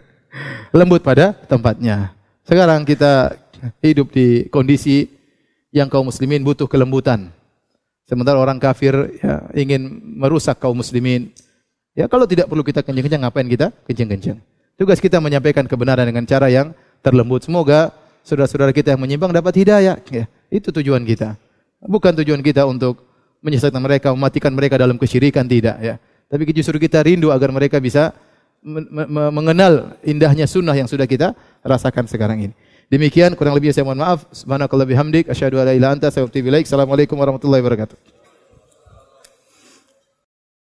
lembut pada tempatnya. Sekarang kita hidup di kondisi yang kaum muslimin butuh kelembutan. Sementara orang kafir ya, ingin merusak kaum muslimin. Ya kalau tidak perlu kita kencang-kencang, ngapain kita kencang-kencang? Tugas kita menyampaikan kebenaran dengan cara yang terlembut. Semoga saudara-saudara kita yang menyimpang dapat hidayah. Ya, itu tujuan kita. Bukan tujuan kita untuk menyesatkan mereka, mematikan mereka dalam kesyirikan tidak ya. Tapi justru kita rindu agar mereka bisa mengenal indahnya sunnah yang sudah kita rasakan sekarang ini. Demikian kurang lebih saya mohon maaf. Subhanakallah bihamdik asyhadu an la ilaha illa anta. Assalamualaikum warahmatullahi wabarakatuh.